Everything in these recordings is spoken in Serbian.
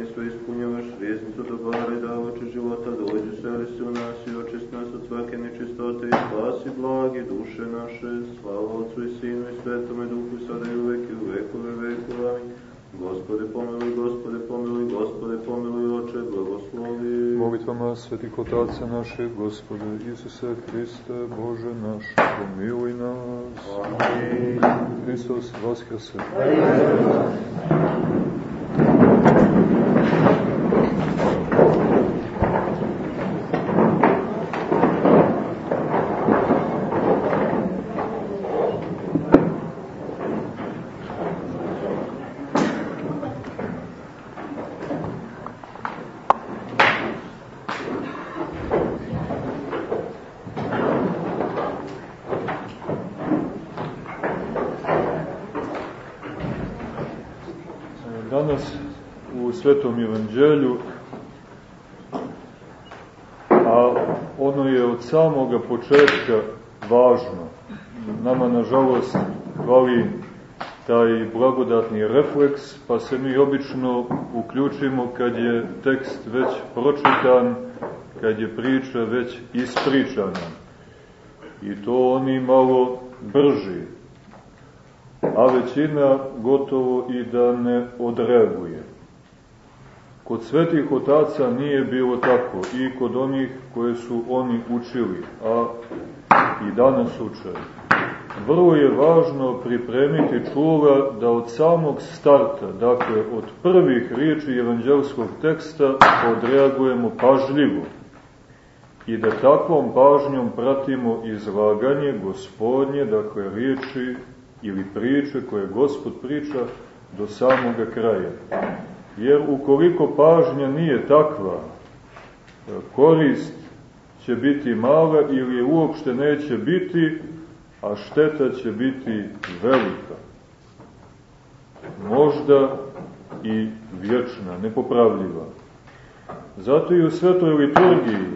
i sve ispunjavaš, riznicu dobara i davače života, dođi seli se u nas i očist nas od svake nečistote i spasi blagi duše naše, slava Otcu i Sinu i Svetome Duhu, sada i uvek i u vekove vekova. Gospode pomiluj, Gospode pomiluj, Gospode pomiluj, Oče, blagoslovi. Molitvama svetih otaca naše, Gospode Isuse Hriste, Bože naš, pomiluj nas. Amin. Hristos Vaskrse. Danas u Svetom Evanđelju, a ono je od samoga početka važno. Nama, nažalost, hvali taj blagodatni refleks, pa se mi obično uključimo kad je tekst već pročitan, kad je priča već ispričana. I to oni malo brži, a većina gotovo i da ne odreaguje. Kod svetih otaca nije bilo tako i kod onih koje su oni učili, a i danas uče. Vrlo je važno pripremiti čula da od samog starta, dakle od prvih riječi evanđelskog teksta, odreagujemo pažljivo i da takvom pažnjom pratimo izlaganje gospodnje, dakle riječi ili priče koje Gospod priča do samoga kraja. Jer ukoliko pažnja nije takva, korist će biti mala ili uopšte neće biti, a šteta će biti velika. Možda i vječna, nepopravljiva. Zato i u svetoj liturgiji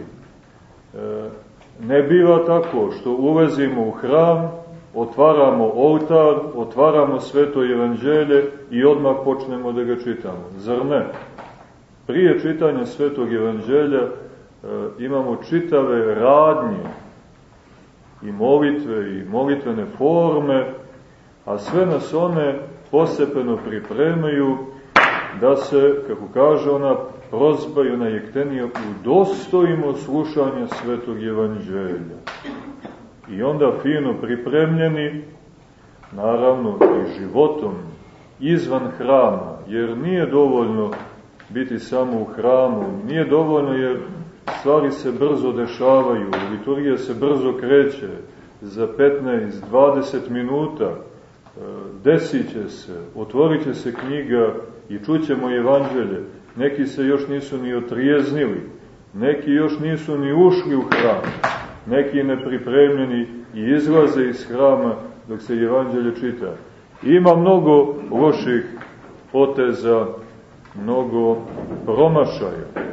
ne biva tako što ulazimo u hram, otvaramo oltar, otvaramo sveto evanđelje i odmah počnemo da ga čitamo. Zar ne? Prije čitanja svetog evanđelja e, imamo čitave radnje i molitve i molitvene forme, a sve nas one posepeno pripremaju da se, kako kaže ona prozba i ona jektenija, udostojimo slušanja svetog evanđelja. I onda fino pripremljeni, naravno i životom, izvan hrama, jer nije dovoljno biti samo u hramu, nije dovoljno jer stvari se brzo dešavaju, liturgija se brzo kreće, za 15-20 minuta e, desit će se, otvorit će se knjiga i čućemo evanđelje. Neki se još nisu ni otrijeznili, neki još nisu ni ušli u hram, neki nepripremljeni i izlaze iz hrama dok se evanđelje čita. Ima mnogo loših poteza, mnogo promašaja.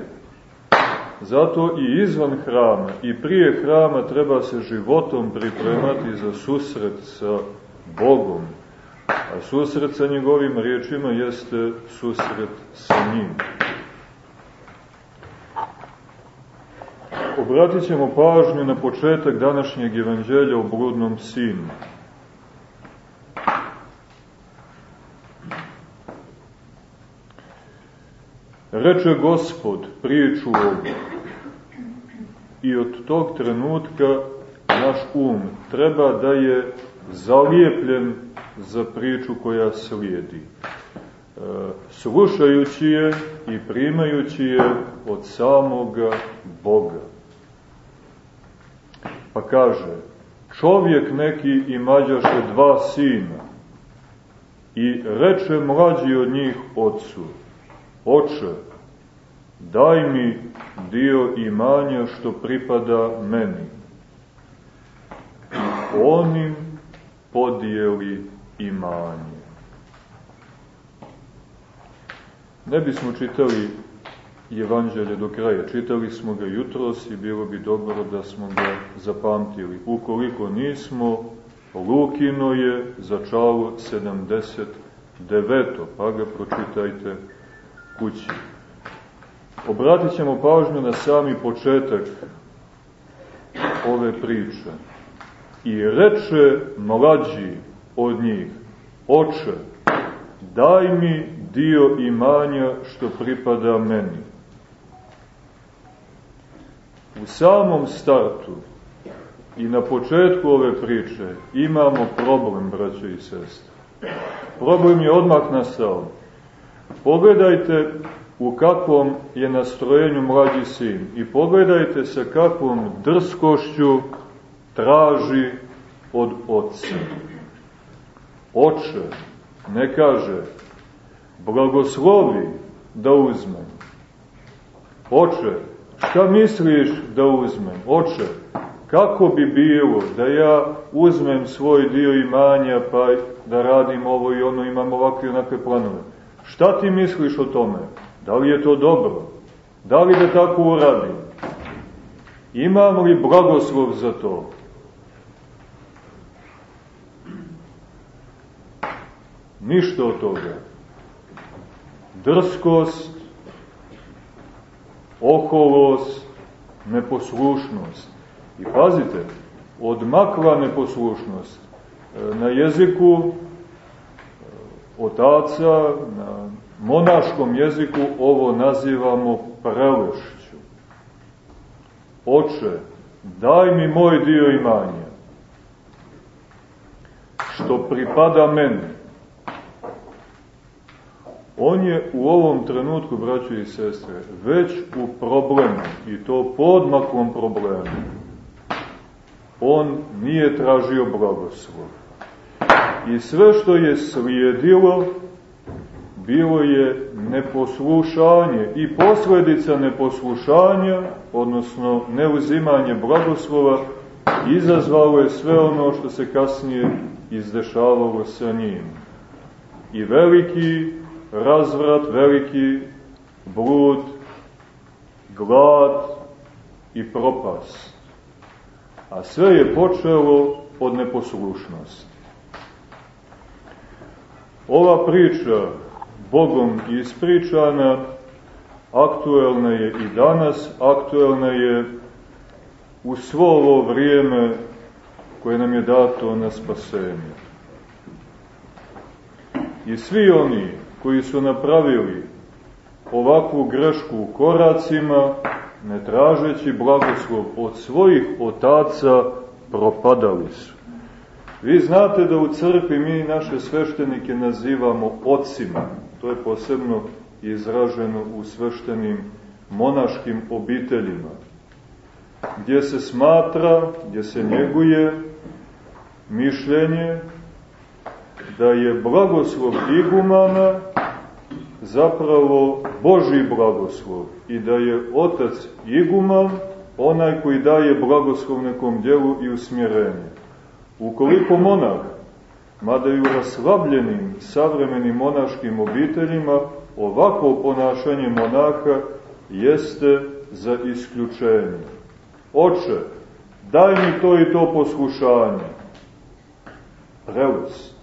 Zato i izvan hrama i prije hrama treba se životom pripremati za susret sa Bogom. A susret sa njegovim riječima jeste susret sa njim. Obratit ćemo pažnju na početak današnjeg evanđelja o bludnom sinu. Reče gospod priču ovu i od tog trenutka naš um treba da je zalijepljen za priču koja slijedi. E, slušajući je i primajući je od samoga Boga. Pa kaže, čovjek neki imađaše dva sina i reče mlađi od njih ocu, oče, daj mi dio imanja što pripada meni. I onim podijeli imanje. Ne bismo čitali evanđelje do kraja. Čitali smo ga jutros i bilo bi dobro da smo ga zapamtili. Ukoliko nismo, Lukino je za čalo 79. pa ga pročitajte kući. Obratit ćemo pažnju na sami početak ove priče. I reče mlađi od njih, oče, daj mi dio imanja što pripada meni. U samom startu i na početku ove priče imamo problem, braćo i sestre. Problem je odmah nastao. Pogledajte u kakvom je nastrojenju mlađi sin i pogledajte sa kakvom drskošću traži od oca. Oče, ne kaže, blagoslovi da uzmem. Oče, šta misliš da uzmem? Oče, kako bi bilo da ja uzmem svoj dio imanja pa da radim ovo i ono, imam ovakve i onakve planove? Šta ti misliš o tome? Da li je to dobro? Da li da tako uradim? Imam li blagoslov za to? Ništa od toga. Drskost, oholost, neposlušnost. I pazite, odmakla neposlušnost e, na jeziku e, otaca, na monaškom jeziku ovo nazivamo prelešću. Oče, daj mi moj dio imanja, što pripada meni. On je u ovom trenutku, braćo i sestre, već u problemu, i to podmaklom problemu. On nije tražio blagoslov. I sve što je slijedilo, bilo je neposlušanje i posledica neposlušanja, odnosno neuzimanje blagoslova, izazvalo je sve ono što se kasnije izdešavalo sa njim. I veliki razvrat, veliki blud, glad i propast. A sve je počelo od neposlušnosti. Ova priča Bogom ispričana, aktuelna je i danas, aktuelna je u svo ovo vrijeme koje nam je dato na spasenje. I svi oni koji su napravili ovakvu grešku u koracima, ne tražeći blagoslov od svojih otaca, propadali su. Vi znate da u crkvi mi naše sveštenike nazivamo ocima. To je posebno izraženo u sveštenim monaškim obiteljima, gdje se smatra, gdje se njeguje mišljenje da je blagoslov igumana zapravo Boži blagoslov i da je otac iguman onaj koji daje blagoslov nekom djelu i usmjerenje. Ukoliko monah, mada i u raslabljenim savremenim monaškim obiteljima, ovako ponašanje monaha jeste za isključenje. Oče, daj mi to i to poslušanje. Prelest.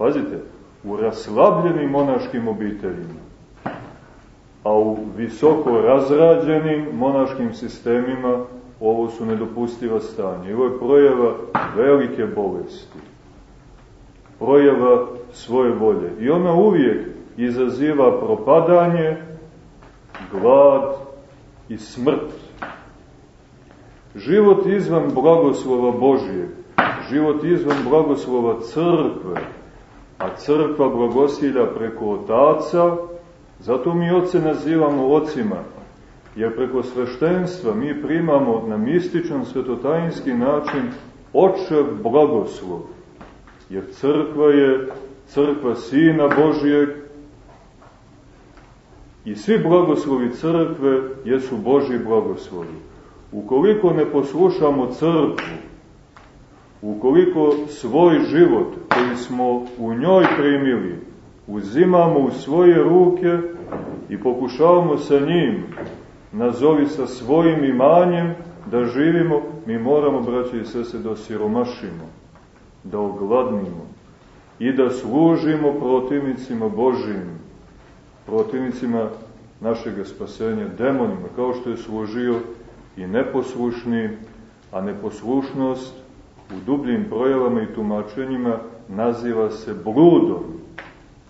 Pazite, u raslabljenim monaškim obiteljima, a u visoko razrađenim monaškim sistemima ovo su nedopustiva stanja. Ovo je projava velike bolesti. Projava svoje volje. I ona uvijek izaziva propadanje, glad i smrt. Život izvan blagoslova Božije, život izvan blagoslova crkve, a crkva blagosilja preko otaca, zato mi oce nazivamo ocima, jer preko sveštenstva mi primamo na mističan svetotajinski način očev blagoslov, jer crkva je crkva Sina Božijeg i svi blagoslovi crkve jesu Boži blagoslovi. Ukoliko ne poslušamo crkvu, ukoliko svoj život koji smo u njoj primili uzimamo u svoje ruke i pokušavamo sa njim nazovi sa svojim imanjem da živimo, mi moramo, braće i sese, da siromašimo, da ogladnimo i da služimo protivnicima Božim, protivnicima našeg spasenja, demonima, kao što je služio i neposlušni, a neposlušnost u dubljim projavama i tumačenjima naziva se bludom.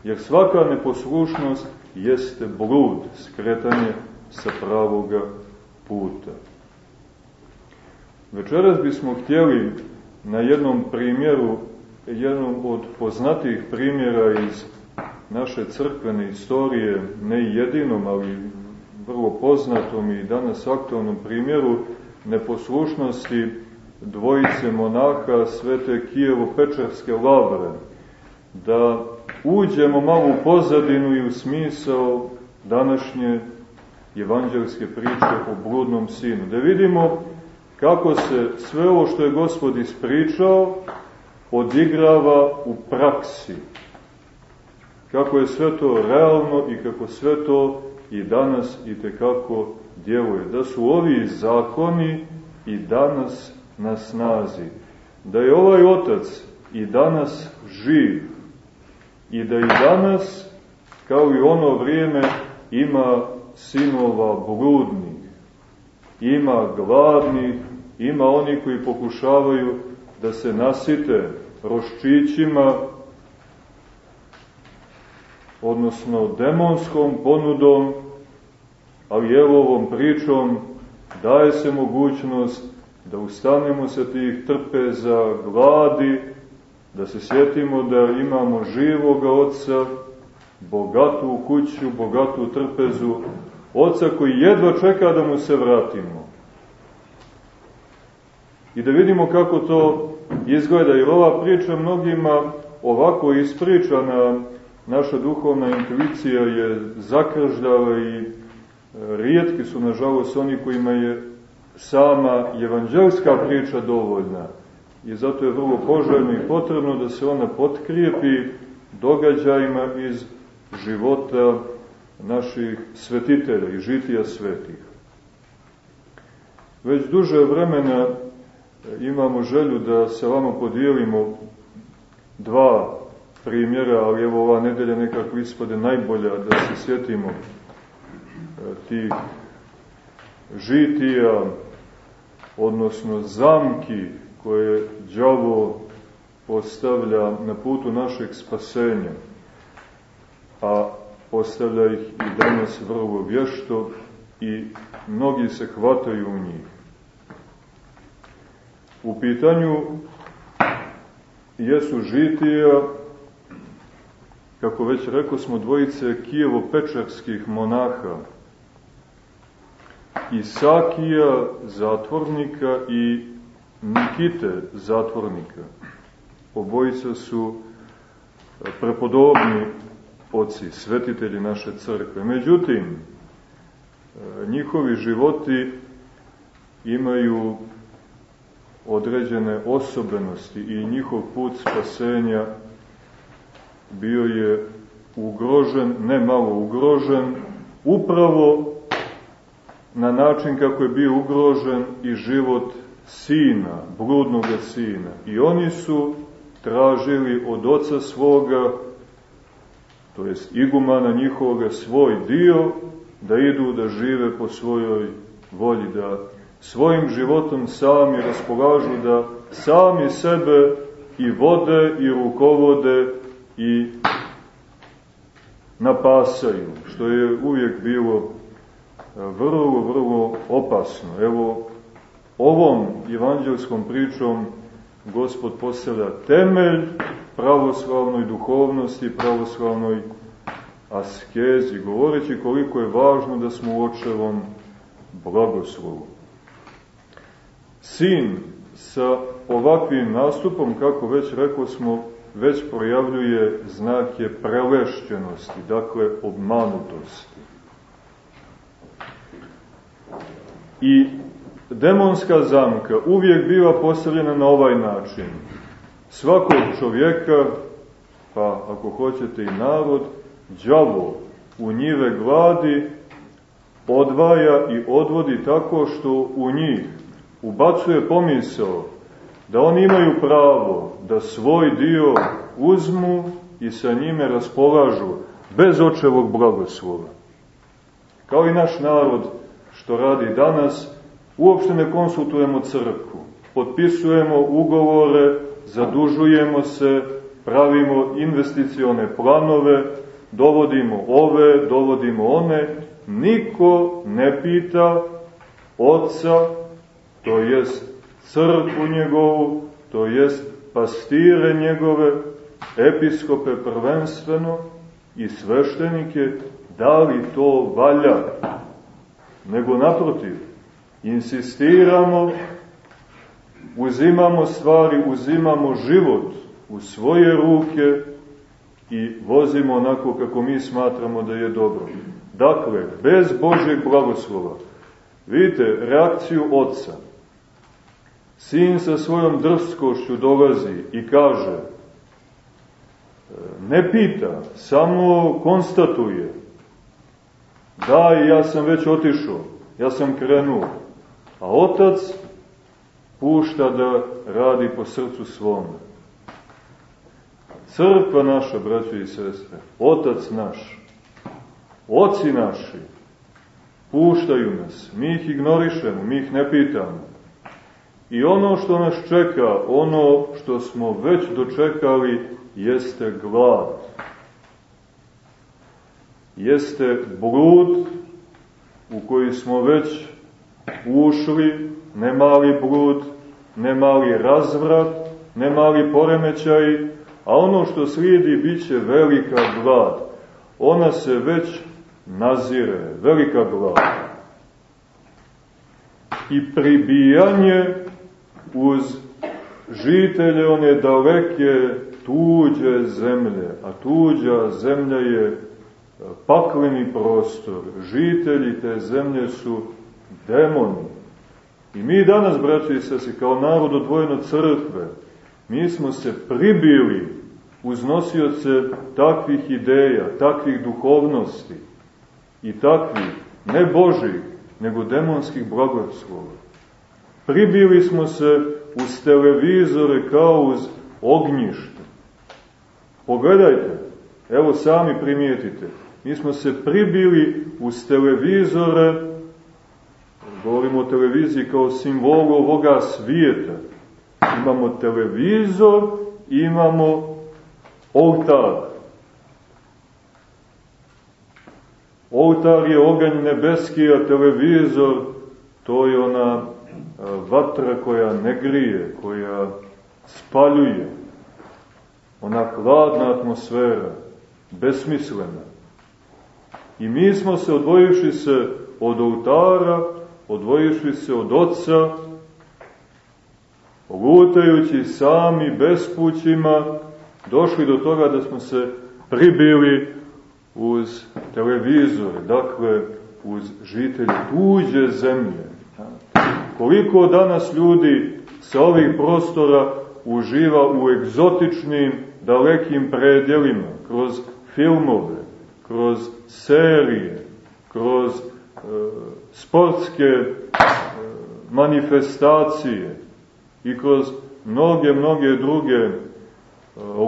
Jer svaka neposlušnost jeste blud, skretanje sa pravoga puta. Večeras bismo htjeli na jednom primjeru, jednom od poznatih primjera iz naše crkvene istorije, ne jedinom, ali vrlo poznatom i danas aktualnom primjeru neposlušnosti dvojice monaha svete Kijevo-Pečarske lavre, da uđemo malo u pozadinu i u smisao današnje evanđelske priče o bludnom sinu. Da vidimo kako se sve ovo što je Gospod ispričao odigrava u praksi. Kako je sve to realno i kako sve to i danas i tekako djeluje. Da su ovi zakoni i danas na snazi. Da je ovaj otac i danas živ i da i danas, kao i ono vrijeme, ima sinova bludnih, ima gladnih, ima oni koji pokušavaju da se nasite roščićima, odnosno demonskom ponudom, ali evo ovom pričom daje se mogućnost da ustanemo sa tih trpeza, gladi, da se sjetimo da imamo živoga oca, bogatu kuću, bogatu trpezu, oca koji jedva čeka da mu se vratimo. I da vidimo kako to izgleda, jer ova priča mnogima ovako ispričana, naša duhovna intuicija je zakržljava i e, rijetki su, nažalost, oni kojima je sama evanđelska priča dovoljna. I zato je vrlo poželjno i potrebno da se ona potkrijepi događajima iz života naših svetitelja i žitija svetih. Već duže vremena imamo želju da se vama podijelimo dva primjera, ali evo ova nedelja nekako ispade najbolja da se sjetimo e, tih žitija, odnosno zamki koje đavo postavlja na putu našeg spasenja, a postavlja ih i danas vrlo vješto i mnogi se hvataju u njih. U pitanju jesu žitija, kako već rekao smo, dvojice Kijevo-Pečarskih monaha, Isakija, zatvornika i Nikite, zatvornika. Obojica su prepodobni oci, svetitelji naše crkve. Međutim, njihovi životi imaju određene osobenosti i njihov put spasenja bio je ugrožen, ne malo ugrožen, upravo na način kako je bio ugrožen i život sina, bludnog sina. I oni su tražili od oca svoga, to jest igumana njihovoga, svoj dio, da idu da žive po svojoj volji, da svojim životom sami raspolažu, da sami sebe i vode i rukovode i napasaju, što je uvijek bilo vrlo, vrlo opasno. Evo, ovom evanđelskom pričom Gospod postavlja temelj pravoslavnoj duhovnosti, pravoslavnoj askezi, govoreći koliko je važno da smo u očevom blagoslovu. Sin sa ovakvim nastupom, kako već rekao smo, već projavljuje znake prelešćenosti, dakle obmanutosti. I demonska zamka uvijek biva postavljena na ovaj način. Svakog čovjeka, pa ako hoćete i narod, đavo u njive gladi odvaja i odvodi tako što u njih ubacuje pomisao da oni imaju pravo da svoj dio uzmu i sa njime raspolažu, bez očevog blagoslova. Kao i naš narod što radi danas, uopšte ne konsultujemo crkvu. Potpisujemo ugovore, zadužujemo se, pravimo investicione planove, dovodimo ove, dovodimo one, niko ne pita oca, to jest crkvu njegovu, to jest pastire njegove, episkope prvenstveno i sveštenike, da li to valja, nego naprotiv, insistiramo, uzimamo stvari, uzimamo život u svoje ruke i vozimo onako kako mi smatramo da je dobro. Dakle, bez Božeg blagoslova, vidite reakciju oca, Sin sa svojom drskošću dolazi i kaže, ne pita, samo konstatuje, da, ja sam već otišao, ja sam krenuo, a otac pušta da radi po srcu svome. Crkva naša, braćo i sestre, otac naš, oci naši, puštaju nas, mi ih ignorišemo, mi ih ne pitamo. I ono što nas čeka, ono što smo već dočekali, jeste glad. Jeste blud u koji smo već ušli, ne mali blud, ne mali razvrat, ne mali poremećaj, a ono što slijedi bit će velika glad. Ona se već nazire, velika glad. I pribijanje uz žitelje one daleke tuđe zemlje, a tuđa zemlja je pakleni prostor. Žitelji te zemlje su demoni. I mi danas, braći i sesi, kao narod odvojeno crkve, mi smo se pribili uz nosioce takvih ideja, takvih duhovnosti i takvih, ne Božih, nego demonskih blagoslova. Pribili smo se uz televizore kao uz ognjište. Pogledajte, evo sami primijetite, mi smo se pribili uz televizore, govorimo o televiziji kao simbolu ovoga svijeta. Imamo televizor, imamo oltar. Oltar je oganj nebeski, a televizor to je ona vatra koja ne grije, koja spaljuje, ona hladna atmosfera, besmislena. I mi smo se, odvojivši se od oltara, odvojivši se od oca, lutajući sami bespućima, došli do toga da smo se pribili uz televizor, dakle uz žitelje tuđe zemlje, Koliko danas ljudi sa ovih prostora uživa u egzotičnim, dalekim predjelima, kroz filmove, kroz serije, kroz e, sportske e, manifestacije i kroz mnoge, mnoge druge e,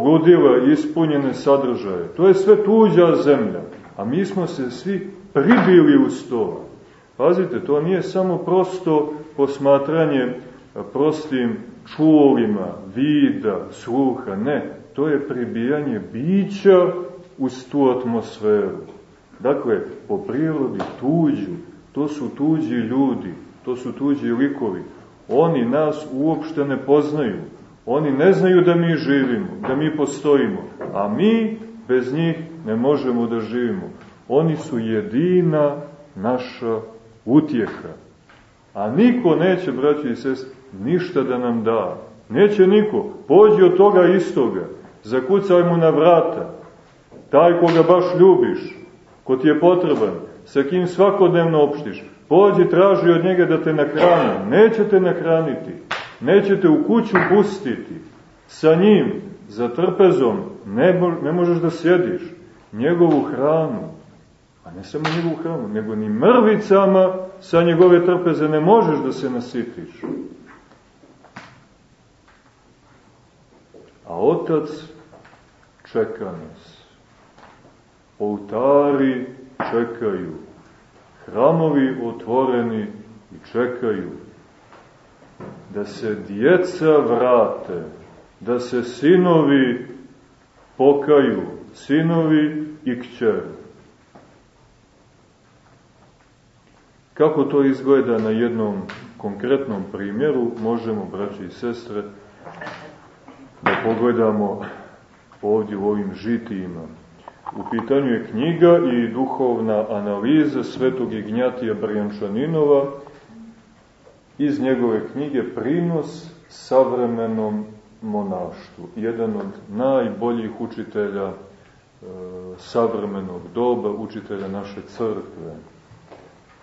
ludila ispunjene sadržaje. To je sve tuđa zemlja, a mi smo se svi pribili uz to. Pazite, to nije samo prosto posmatranje prostim čulima, vida, sluha, ne, to je pribijanje bića uz tu atmosferu. Dakle, po prirodi tuđu, to su tuđi ljudi, to su tuđi likovi. Oni nas uopšte ne poznaju. Oni ne znaju da mi živimo, da mi postojimo, a mi bez njih ne možemo da živimo. Oni su jedina naša utjeha. A niko neće, braći i sest, ništa da nam da. Neće niko. Pođi od toga istoga. Zakucaj mu na vrata. Taj koga baš ljubiš, ko ti je potreban, sa kim svakodnevno opštiš, pođi traži od njega da te nahrani. Neće te nahraniti. Neće te u kuću pustiti. Sa njim, za trpezom, ne, ne možeš da sjediš. Njegovu hranu, a ne samo njegovu hranu, nego ni mrvicama sa njegove trpeze ne možeš da se nasitiš. A otac čeka nas. Oltari čekaju, hramovi otvoreni i čekaju da se djeca vrate, da se sinovi pokaju, sinovi i kćeri. Kako to izgleda na jednom konkretnom primjeru, možemo, braći i sestre, da pogledamo ovdje u ovim žitijima. U pitanju je knjiga i duhovna analiza svetog Ignjatija Brijančaninova iz njegove knjige Prinos savremenom monaštvu. Jedan od najboljih učitelja e, savremenog doba, učitelja naše crkve.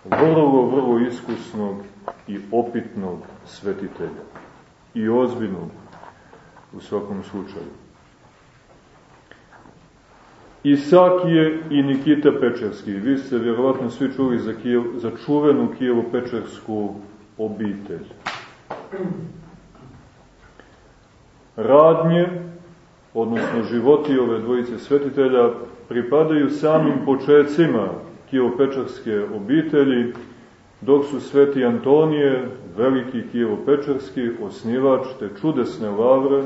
Vrlo, vrlo iskusnog i opitnog svetitelja. I ozbiljnog u svakom slučaju. Isakije i Nikita Pečerski. Vi ste vjerovatno svi čuli za, Kijev, za čuvenu Kijevo-Pečersku obitelj. Radnje, odnosno životi ove dvojice svetitelja, pripadaju samim počecima Kijevo-Pečerske obitelji, dok su sveti Antonije, veliki Kijevo-Pečerski, osnivač te čudesne lavre,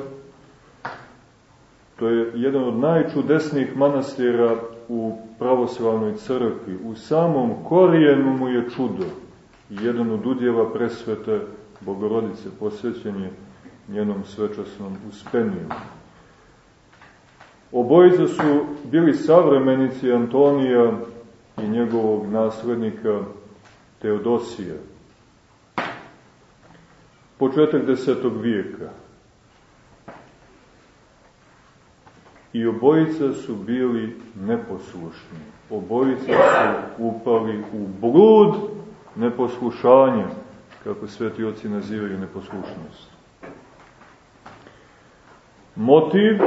To je jedan od najčudesnijih manastira u pravoslavnoj crkvi. U samom korijenu mu je čudo. Jedan od udjeva presvete Bogorodice posvećen je njenom svečasnom uspeniju. Obojica su bili savremenici Antonija i njegovog naslednika Teodosija. Početak desetog vijeka. I obojica su bili neposlušni. Obojica su upali u blud neposlušanja, kako sveti oci nazivaju neposlušnost. Motiv,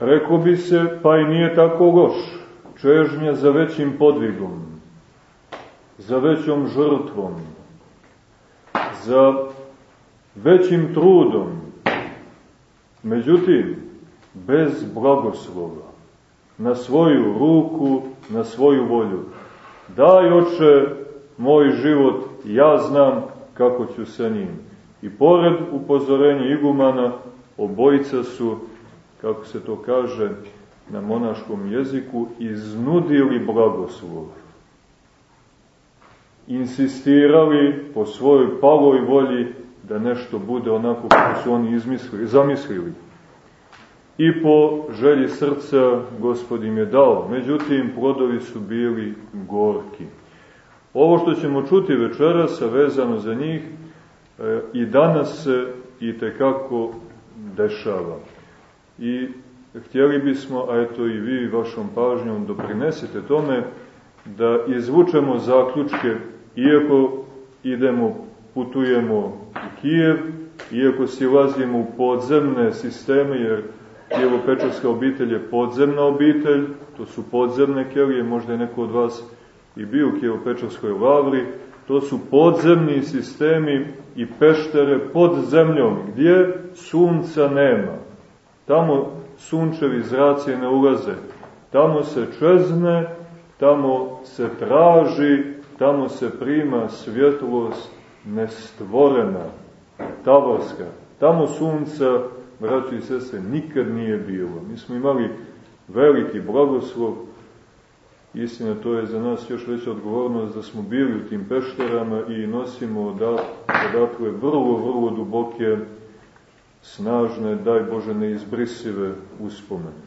rekao bi se, pa i nije tako loš, čežnja za većim podvigom, za većom žrtvom, za većim trudom. Međutim, bez blagoslova, na svoju ruku, na svoju volju. Daj, oče, moj život, ja znam kako ću sa njim. I pored upozorenja igumana, obojica su, kako se to kaže na monaškom jeziku, iznudili blagoslov. Insistirali po svojoj paloj volji da nešto bude onako kako su oni izmislili, zamislili i po želji srca gospod im je dao. Međutim, plodovi su bili gorki. Ovo što ćemo čuti večeras, vezano za njih, e, i danas se i tekako dešava. I htjeli bismo, a eto i vi vašom pažnjom doprinesite tome, da izvučemo zaključke, iako idemo, putujemo u Kijev, iako silazimo u podzemne sisteme, jer Kijevo-Pečarska obitelj je podzemna obitelj, to su podzemne kelije, možda je neko od vas i bio u Kijevo-Pečarskoj lavri, to su podzemni sistemi i peštere pod zemljom, gdje sunca nema. Tamo sunčevi zraci ne ulaze. Tamo se čezne, tamo se traži, tamo se prima svjetlost nestvorena, tavorska. Tamo sunca braći i sese, nikad nije bilo. Mi smo imali veliki blagoslov, istina to je za nas još veća odgovornost da smo bili u tim pešterama i nosimo odakle vrlo, vrlo duboke, snažne, daj Bože, neizbrisive uspomene.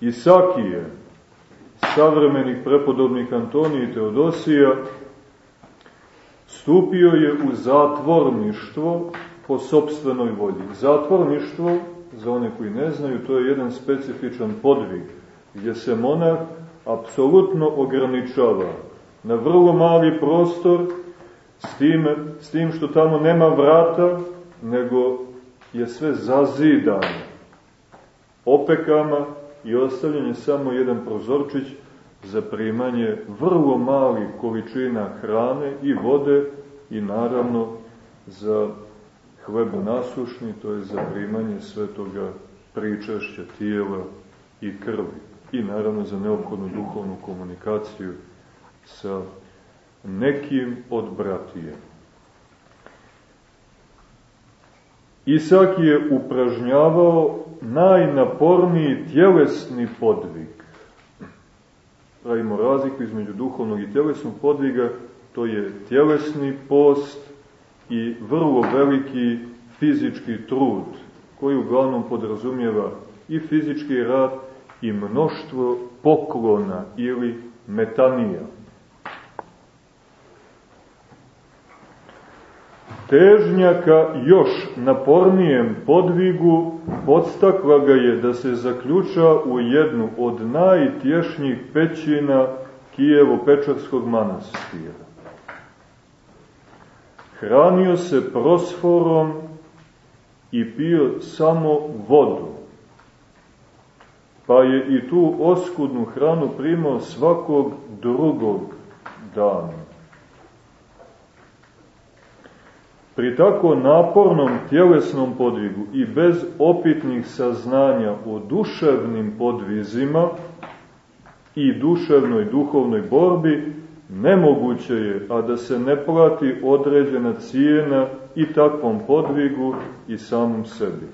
Isakije, savremenih prepodobnih Antonija i Teodosija, stupio je u zatvorništvo po sobstvenoj volji. Zatvorništvo, za one koji ne znaju, to je jedan specifičan podvig, gdje se monah apsolutno ograničava na vrlo mali prostor, s tim, s tim što tamo nema vrata, nego je sve zazidano opekama i ostavljen je samo jedan prozorčić za primanje vrlo malih količina hrane i vode i naravno za hleb nasušni, to je za primanje svetoga pričašća tijela i krvi. I naravno za neophodnu duhovnu komunikaciju sa nekim od bratije. Isak je upražnjavao najnaporniji tjelesni podvig. Pravimo razliku između duhovnog i tjelesnog podviga, to je tjelesni post i vrlo veliki fizički trud, koji uglavnom podrazumijeva i fizički rad i mnoštvo poklona ili metanija. Težnjaka još napornijem podvigu podstakla ga je da se zaključa u jednu od najtješnjih pećina Kijevo-Pečarskog manastira. Hranio se prosforom i pio samo vodu, pa je i tu oskudnu hranu primao svakog drugog dana. Pri tako napornom tjelesnom podvigu i bez opitnih saznanja o duševnim podvizima i duševnoj duhovnoj borbi, nemoguće je, a da se ne plati određena cijena i takvom podvigu i samom sebi.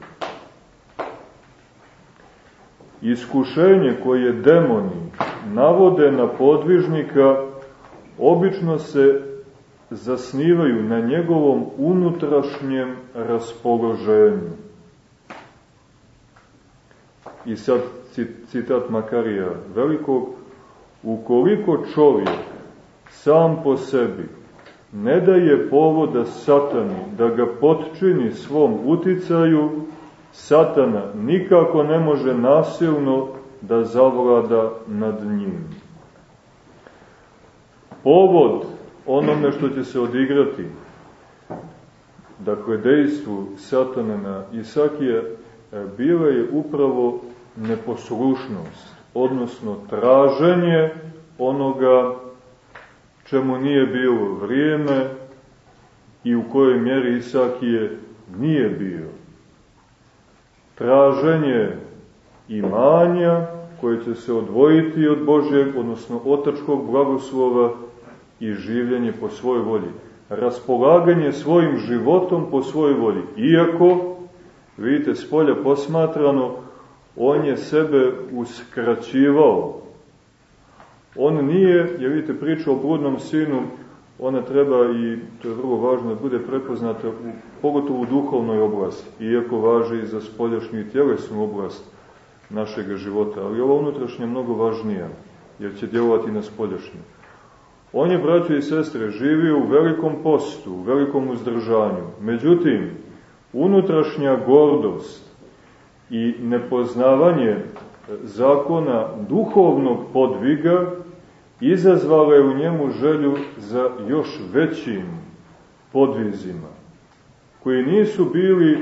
Iskušenje koje demoni navode na podvižnika obično se zasnivaju na njegovom unutrašnjem raspoloženju. I sad citat Makarija velikog, ukoliko čovjek sam po sebi ne daje povoda satani da ga potčini svom uticaju, satana nikako ne može nasilno da zavlada nad njim. Povod onome što će se odigrati, dakle, dejstvu satana na Isakija, e, bila je upravo neposlušnost, odnosno traženje onoga čemu nije bilo vrijeme i u kojoj mjeri Isakije nije bio. Traženje imanja koje će se odvojiti od Božjeg, odnosno otačkog blagoslova i življenje po svojoj volji. Raspolaganje svojim životom po svojoj volji. Iako, vidite, s polja posmatrano, on je sebe uskraćivao. On nije, jer vidite, priča o bludnom sinu, ona treba i, to je vrlo važno, da bude prepoznata u, pogotovo u duhovnoj oblasti, iako važi i za spoljašnju i tjelesnu oblast našeg života, ali ova unutrašnja je mnogo važnija, jer će djelovati na spoljašnju. On je, braćo i sestre, živio u velikom postu, u velikom uzdržanju. Međutim, unutrašnja gordost i nepoznavanje zakona duhovnog podviga izazvala je u njemu želju za još većim podvizima, koji nisu bili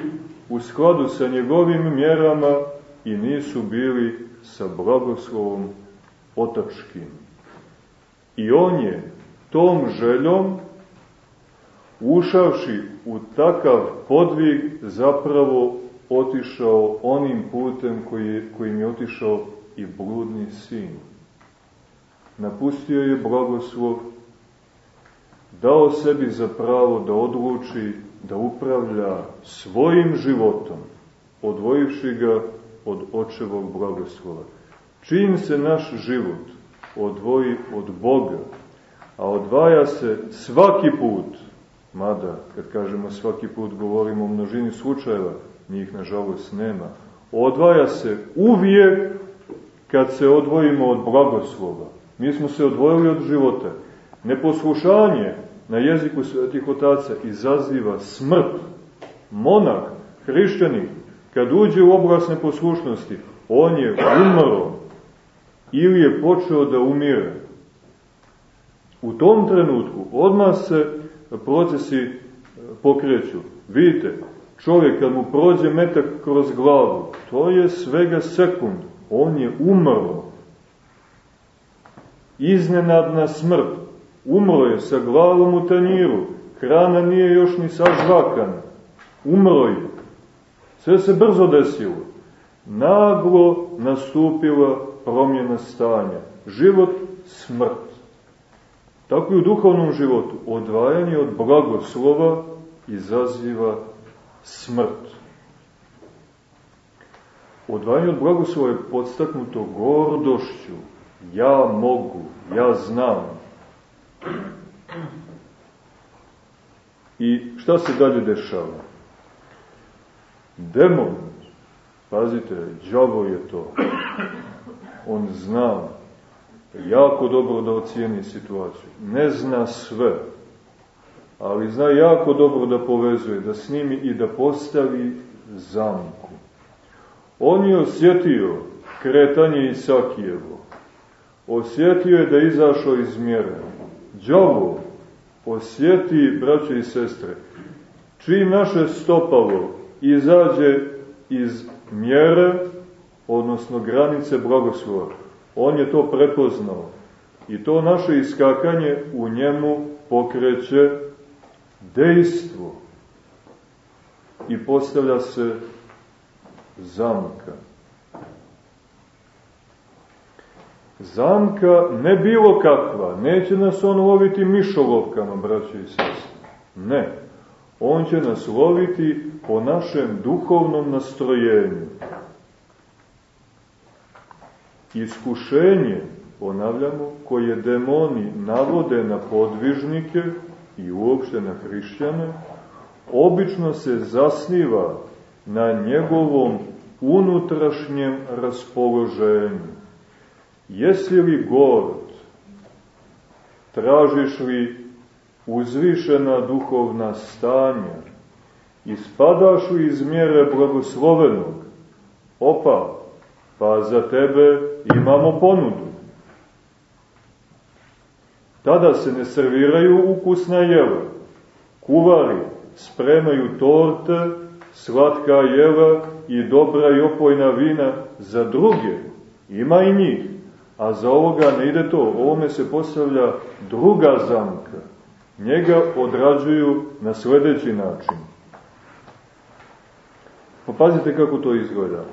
u skladu sa njegovim mjerama i nisu bili sa blagoslovom otačkim. I on je tom željom, ušavši u takav podvig, zapravo otišao onim putem koji, kojim je otišao i bludni sin. Napustio je blagoslov, dao sebi za pravo da odluči, da upravlja svojim životom, odvojivši ga od očevog blagoslova. Čim se naš život odvoji od Boga, a odvaja se svaki put, mada kad kažemo svaki put govorimo o množini slučajeva, njih nažalost nema, odvaja se uvijek kad se odvojimo od blagoslova. Mi smo se odvojili od života. Neposlušanje na jeziku svetih otaca izaziva smrt. Monah, hrišćanin, kad uđe u oblast neposlušnosti, on je umro ili je počeo da umire. U tom trenutku odmah se procesi e, pokreću. Vidite, čovjek kad mu prođe metak kroz glavu, to je svega sekund, on je umro. Iznenadna smrt, umro je sa glavom u tanjiru, hrana nije još ni sažvakan, Umro je. Sve se brzo desilo. Naglo nastupila promjena stanja. Život, smrt. Tako i u duhovnom životu. Odvajanje od blagoslova izaziva smrt. Odvajanje od blagoslova je podstaknuto gordošću. Ja mogu, ja znam. I šta se dalje dešava? Demon, pazite, džavo je to. On zna jako dobro da ocijeni situaciju. Ne zna sve, ali zna jako dobro da povezuje, da snimi i da postavi zamku. On je osjetio kretanje Isakijevo. Osjetio je da je izašao iz mjere. Đavo osjeti, braće i sestre, čim naše stopalo izađe iz mjere, odnosno granice blagoslova, on je to prepoznao. I to naše iskakanje u njemu pokreće dejstvo i postavlja se zamka. Zamka ne bilo kakva, neće nas on loviti mišolovkama, braće i sestre. Ne, on će nas loviti po našem duhovnom nastrojenju. Iskušenje, ponavljamo, koje demoni navode na podvižnike i uopšte na hrišćane, obično se zasniva na njegovom unutrašnjem raspoloženju. Jesi li gord? Tražiš li uzvišena duhovna stanja? Ispadaš li iz mjere blagoslovenog? Opa, pa za tebe imamo ponudu. Tada se ne serviraju ukusna jela. Kuvari spremaju torte, slatka jela i dobra i opojna vina za druge. Ima i njih. A za ovoga ne ide to. Ovome se postavlja druga zamka. Njega odrađuju na sledeći način. Popazite kako to izgleda.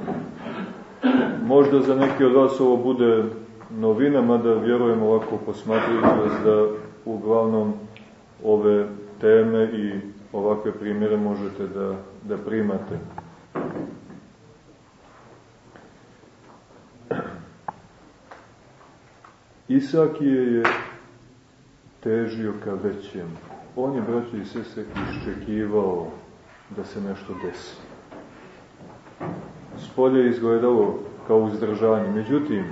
Možda za neki od vas ovo bude novina, mada vjerujem ovako posmatrujući vas da uglavnom ove teme i ovakve primjere možete da, da primate. Isakije je težio ka većem. On je, braći i sese, iščekivao da se nešto desi. Spolje je izgledalo kao uzdržanje. Međutim,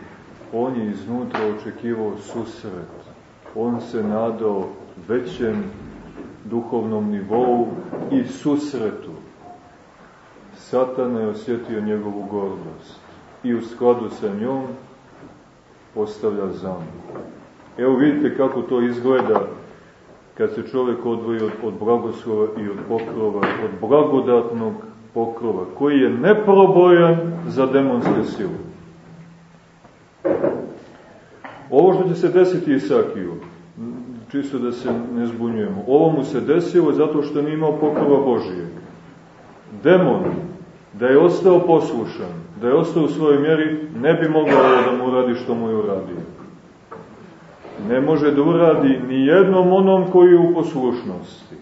on je iznutra očekivao susret. On se nadao većem duhovnom nivou i susretu. Satan je osjetio njegovu gordost i u skladu sa njom postavlja zamku. Evo vidite kako to izgleda kad se čovjek odvoji od, od blagoslova i od pokrova, od blagodatnog pokrova, koji je neprobojan za demonske sile. Ovo što će se desiti Isakiju, čisto da se ne zbunjujemo, ovo mu se desilo zato što nije imao pokrova Božijeg. Demon, da je ostao poslušan, da je ostao u svojoj mjeri, ne bi mogao da mu uradi što mu je uradio. Ne može da uradi ni jednom onom koji je u poslušnosti.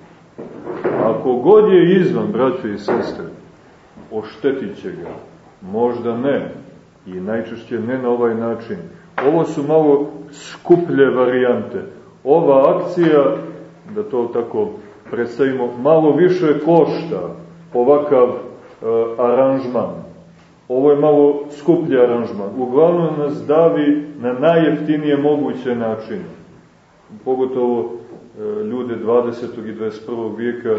Ako god je izvan, braćo i sestre, oštetit će ga. Možda ne. I najčešće ne na ovaj način. Ovo su malo skuplje varijante. Ova akcija, da to tako predstavimo, malo više košta ovakav e, aranžman. Ovo je malo skuplji aranžman. Uglavnom nas davi na najjeftinije moguće načine. Pogotovo e, ljude 20. i 21. vijeka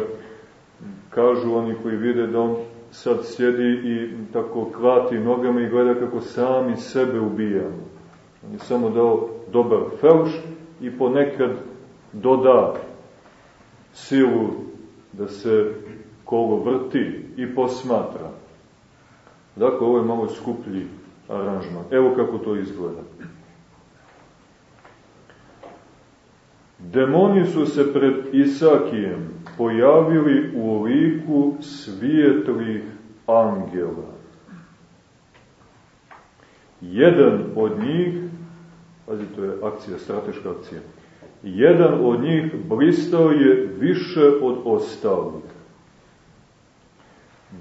kažu oni koji vide da on sad sjedi i tako kvati nogama i gleda kako sami sebe ubijamo. On je samo dao dobar felš i ponekad doda silu da se kolo vrti i posmatra. Dakle, ovo je malo skuplji aranžman. Evo kako to izgleda. Demoni su se pred Isakijem pojavili u liku svijetlih angela. Jedan od njih, pazi, to je akcija, strateška akcija, jedan od njih blistao je više od ostalih.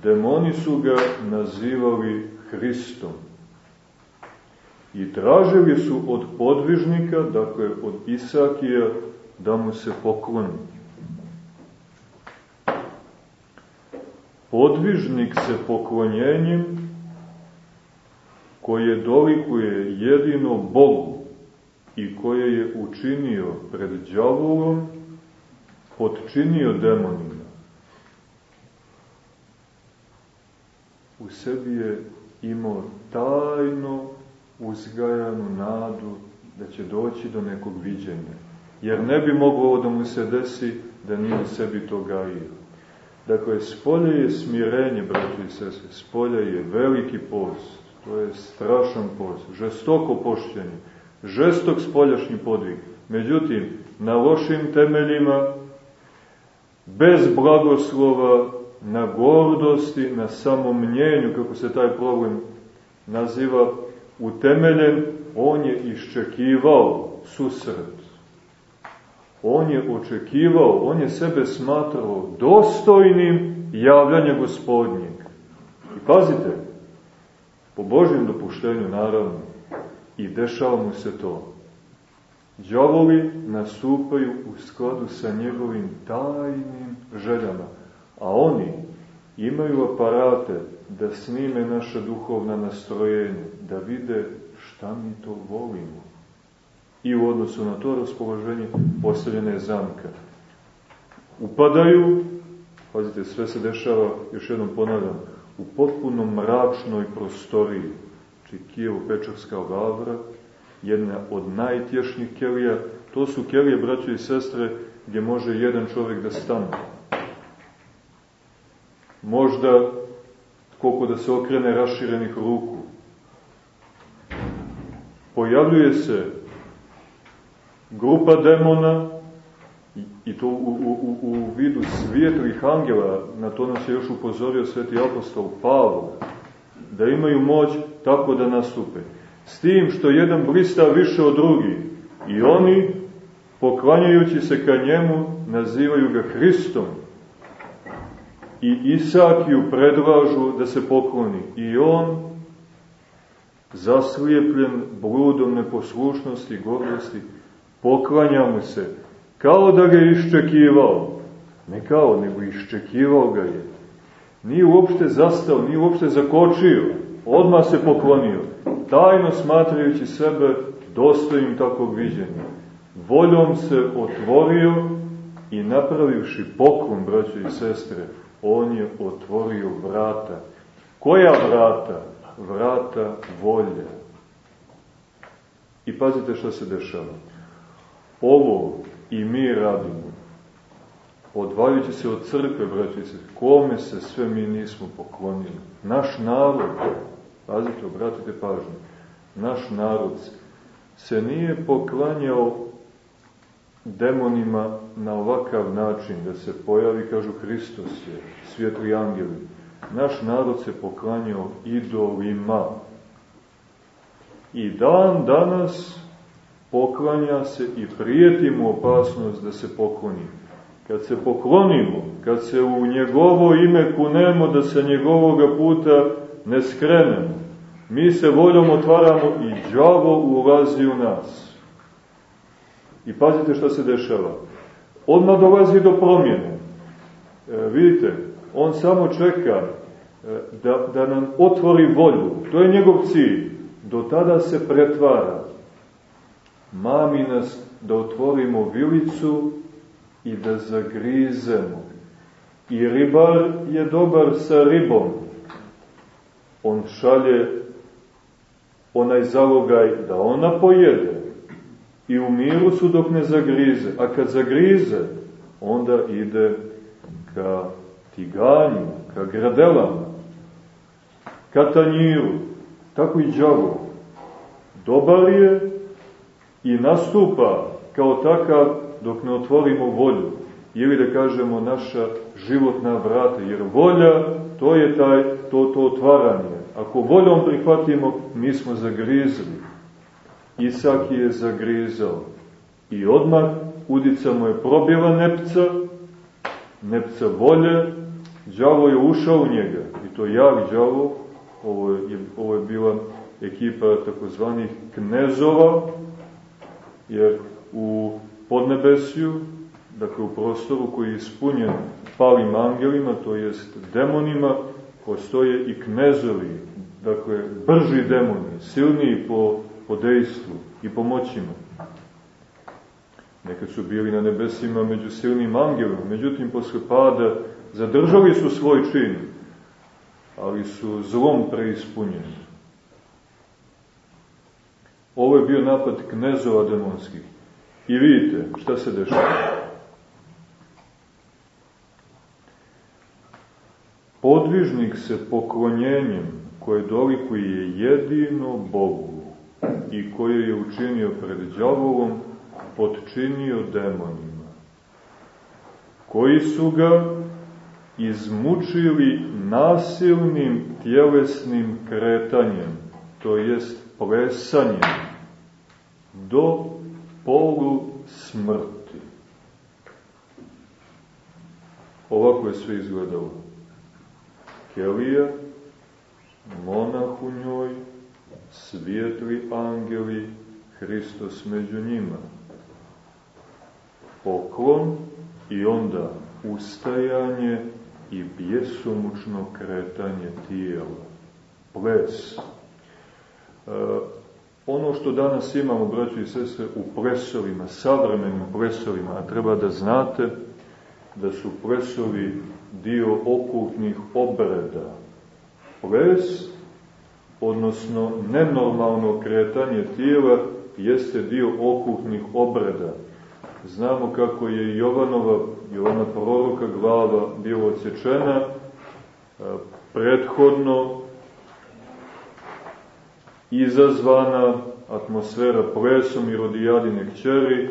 Demoni su ga nazivali Hristom. I tražili su od podvižnika, dakle od Isakija, da mu se pokloni. Podvižnik se poklonjenjem koje dolikuje jedino Bogu i koje je učinio pred džavolom, podčinio demonima. U sebi je imao tajno uzgajanu nadu da će doći do nekog viđenja. Jer ne bi moglo ovo da mu se desi da nije sebi to gajio. Dakle, spolje je smirenje, braći i sestre, spolje je veliki post, to je strašan post, žestoko pošćenje, žestok spoljašnji podvig. Međutim, na lošim temeljima, bez blagoslova, na gordosti, na samomnjenju, kako se taj problem naziva, utemeljen, on je iščekivao susret. On je očekivao, on je sebe smatrao dostojnim javljanja gospodnjeg. I pazite, po Božjem dopuštenju naravno, i dešava mu se to. Đavoli nastupaju u skladu sa njegovim tajnim željama, a oni imaju aparate da snime naša duhovna nastrojenja, da vide šta mi to volimo. I u odnosu na to raspoloženje postavljena je zamka. Upadaju, pazite, sve se dešava, još jednom ponavljam, u potpuno mračnoj prostoriji, znači Kijevo-Pečarska lavra, jedna od najtješnjih kelija, to su kelije, braćo i sestre, gdje može jedan čovjek da stane. Možda koliko da se okrene raširenih ruku. Pojavljuje se grupa demona i to u, u, u vidu svijetlih angela, na to nas je još upozorio sveti apostol Pavle, da imaju moć tako da nastupe. S tim što jedan blista više od drugi i oni, poklanjajući se ka njemu, nazivaju ga Hristom i Isakiju predlažu da se pokloni. I on, zaslijepljen bludom neposlušnosti i gordosti, poklanja mu se, kao da ga je iščekivao. Ne kao, nego iščekivao ga je. Nije uopšte zastao, nije uopšte zakočio, odmah se poklonio, tajno smatrajući sebe dostojim takvog viđenja. Voljom se otvorio i napravivši poklon, braćo i sestre, on je otvorio vrata. Koja vrata? Vrata volje. I pazite što se dešava. Ovo i mi radimo. Odvajući se od crkve, braći se, kome se sve mi nismo poklonili. Naš narod, pazite, obratite pažnju, naš narod se nije poklanjao demonima na ovakav način, da se pojavi, kažu Hristos je, svijetli angeli. Naš narod se poklanjao idolima. I dan danas poklanja se i prijeti mu opasnost da se pokloni. Kad se poklonimo, kad se u njegovo ime kunemo da se njegovoga puta ne skrenemo, mi se voljom otvaramo i džavo ulazi u nas. I pazite šta se dešava. Odmah dolazi do promjene. E, vidite, on samo čeka e, da, da nam otvori volju. To je njegov cilj. Do tada se pretvara mami nas da otvorimo vilicu i da zagrizemo. I ribar je dobar sa ribom. On šalje onaj zalogaj da ona pojede. I u miru su dok ne zagrize. A kad zagrize, onda ide ka tiganju, ka gradelama, ka tanjiru. Tako i džavo. Dobar je i nastupa kao takav dok ne otvorimo volju. ili da kažemo naša životna vrata, jer volja to je taj, to, to otvaranje. Ako voljom prihvatimo, mi smo zagrizli. Isak je zagrizao. I odmah udica mu je probila nepca, nepca volje, đavo je ušao u njega. I to jak đavo, ovo je, ovo je bila ekipa takozvanih knezova, jer u podnebesju, dakle u prostoru koji je ispunjen palim angelima, to jest demonima, postoje i knezovi, dakle brži demoni, silniji po, po dejstvu i po moćima. Nekad su bili na nebesima među silnim angelima, međutim posle pada zadržali su svoj čin, ali su zlom preispunjeni. Ovo je bio napad knezova demonskih. I vidite šta se dešava. Podvižnik se poklonjenjem koje dolikuje jedino Bogu i koje je učinio pred džavolom, podčinio demonima, koji su ga izmučili nasilnim tjelesnim kretanjem, to jest plesanjem, do polu smrti. Ovako je sve izgledalo. Kelija, monah u njoj, svijetli angeli, Hristos među njima. Poklon i onda ustajanje i bjesomučno kretanje tijela. Ples. E, ono što danas imamo, braći i sestre, u plesovima, savremenim plesovima, a treba da znate da su plesovi dio okultnih obreda. Ples, odnosno nenormalno kretanje tijela, jeste dio okultnih obreda. Znamo kako je Jovanova, Jovana proroka glava bila odsječena, prethodno izazvana atmosfera plesom i rodijadine kćeri,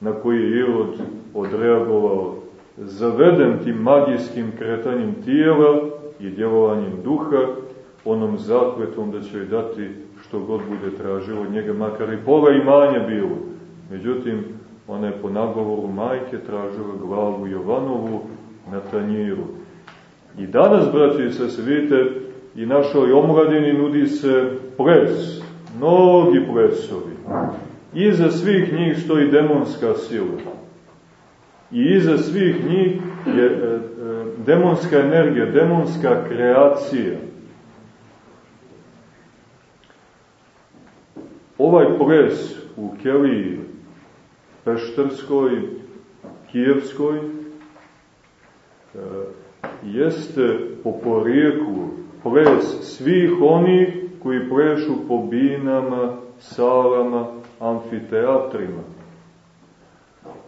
na koji je Irod odreagovao zaveden tim magijskim kretanjem tijela i djelovanjem duha, onom zakletom da će joj dati što god bude tražilo od njega, makar i pola imanja bilo. Međutim, ona je po nagovoru majke tražila glavu Jovanovu na tanjiru. I danas, braći se vidite, i našoj omladini nudi se ples, mnogi plesovi. Iza svih njih stoji demonska sila. I iza svih njih je e, e, demonska energija, demonska kreacija. Ovaj ples u Keliji, Pešterskoj, Kijevskoj, e, jeste po porijeku ples svih onih koji plešu po binama, salama, amfiteatrima.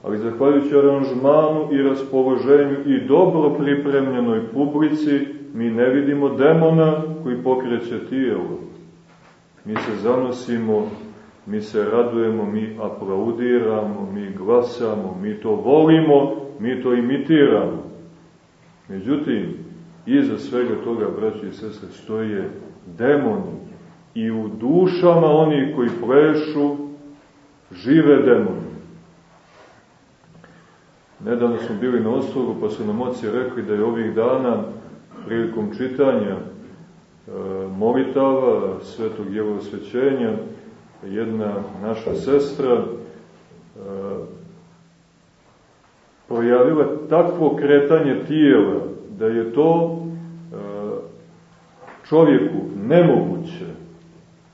Ali zahvaljujući aranžmanu i raspoloženju i dobro pripremljenoj publici, mi ne vidimo demona koji pokreće tijelo. Mi se zanosimo, mi se radujemo, mi aplaudiramo, mi glasamo, mi to volimo, mi to imitiramo. Međutim, iza svega toga, braći i sestre, stoje demoni. I u dušama oni koji plešu, žive demoni. Nedavno smo bili na ostrogu, pa su nam oci rekli da je ovih dana, prilikom čitanja e, molitava, svetog osvećenja, jedna naša sestra e, projavila takvo kretanje tijela, da je to e, čovjeku nemoguće.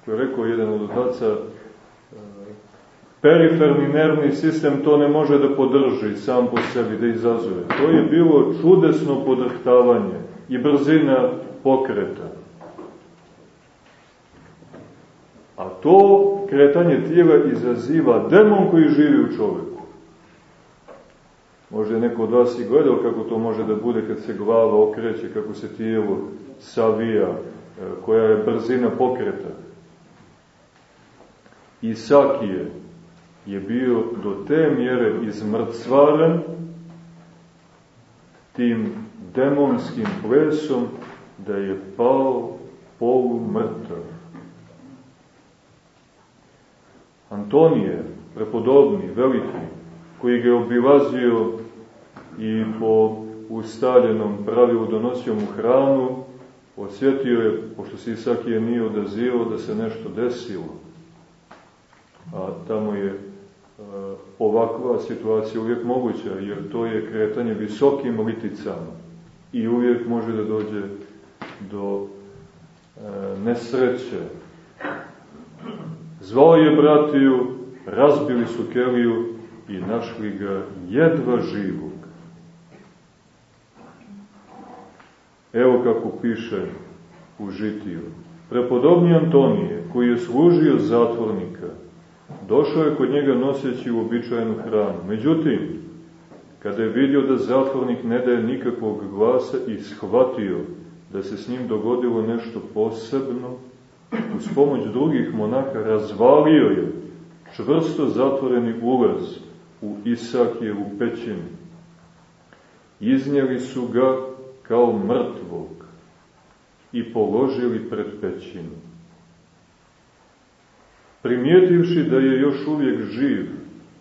To je rekao jedan od otaca, e, periferni nervni sistem to ne može da podrži sam po sebi, da izazove. To je bilo čudesno podrhtavanje i brzina pokreta. A to kretanje tijela izaziva demon koji živi u čovjeku. Možda je neko od vas i gledao kako to može da bude kad se glava okreće, kako se tijelo savija, e, koja je brzina pokreta. Isakije, je bio do te mjere izmrcvaren tim demonskim plesom da je pao polumrtav. Antonije, prepodobni, veliki, koji ga je obilazio i po ustaljenom pravilu donosio mu hranu, osjetio je, pošto se Isakije nije odazivao, da se nešto desilo. A tamo je a, ovakva situacija uvijek moguća, jer to je kretanje visokim liticama i uvijek može da dođe do a, nesreće. Zvao je bratiju, razbili su keliju i našli ga jedva živog. Evo kako piše u žitiju. Prepodobni Antonije, koji je služio zatvornika, došao je kod njega noseći uobičajenu hranu. Međutim, kada je vidio da zatvornik ne daje nikakvog glasa i shvatio da se s njim dogodilo nešto posebno, uz pomoć drugih monaka razvalio je čvrsto zatvoreni ulaz u Isakijevu pećinu. Iznijeli su ga kao mrtvog i položili pred pećinu. Primijetivši da je još uvijek živ,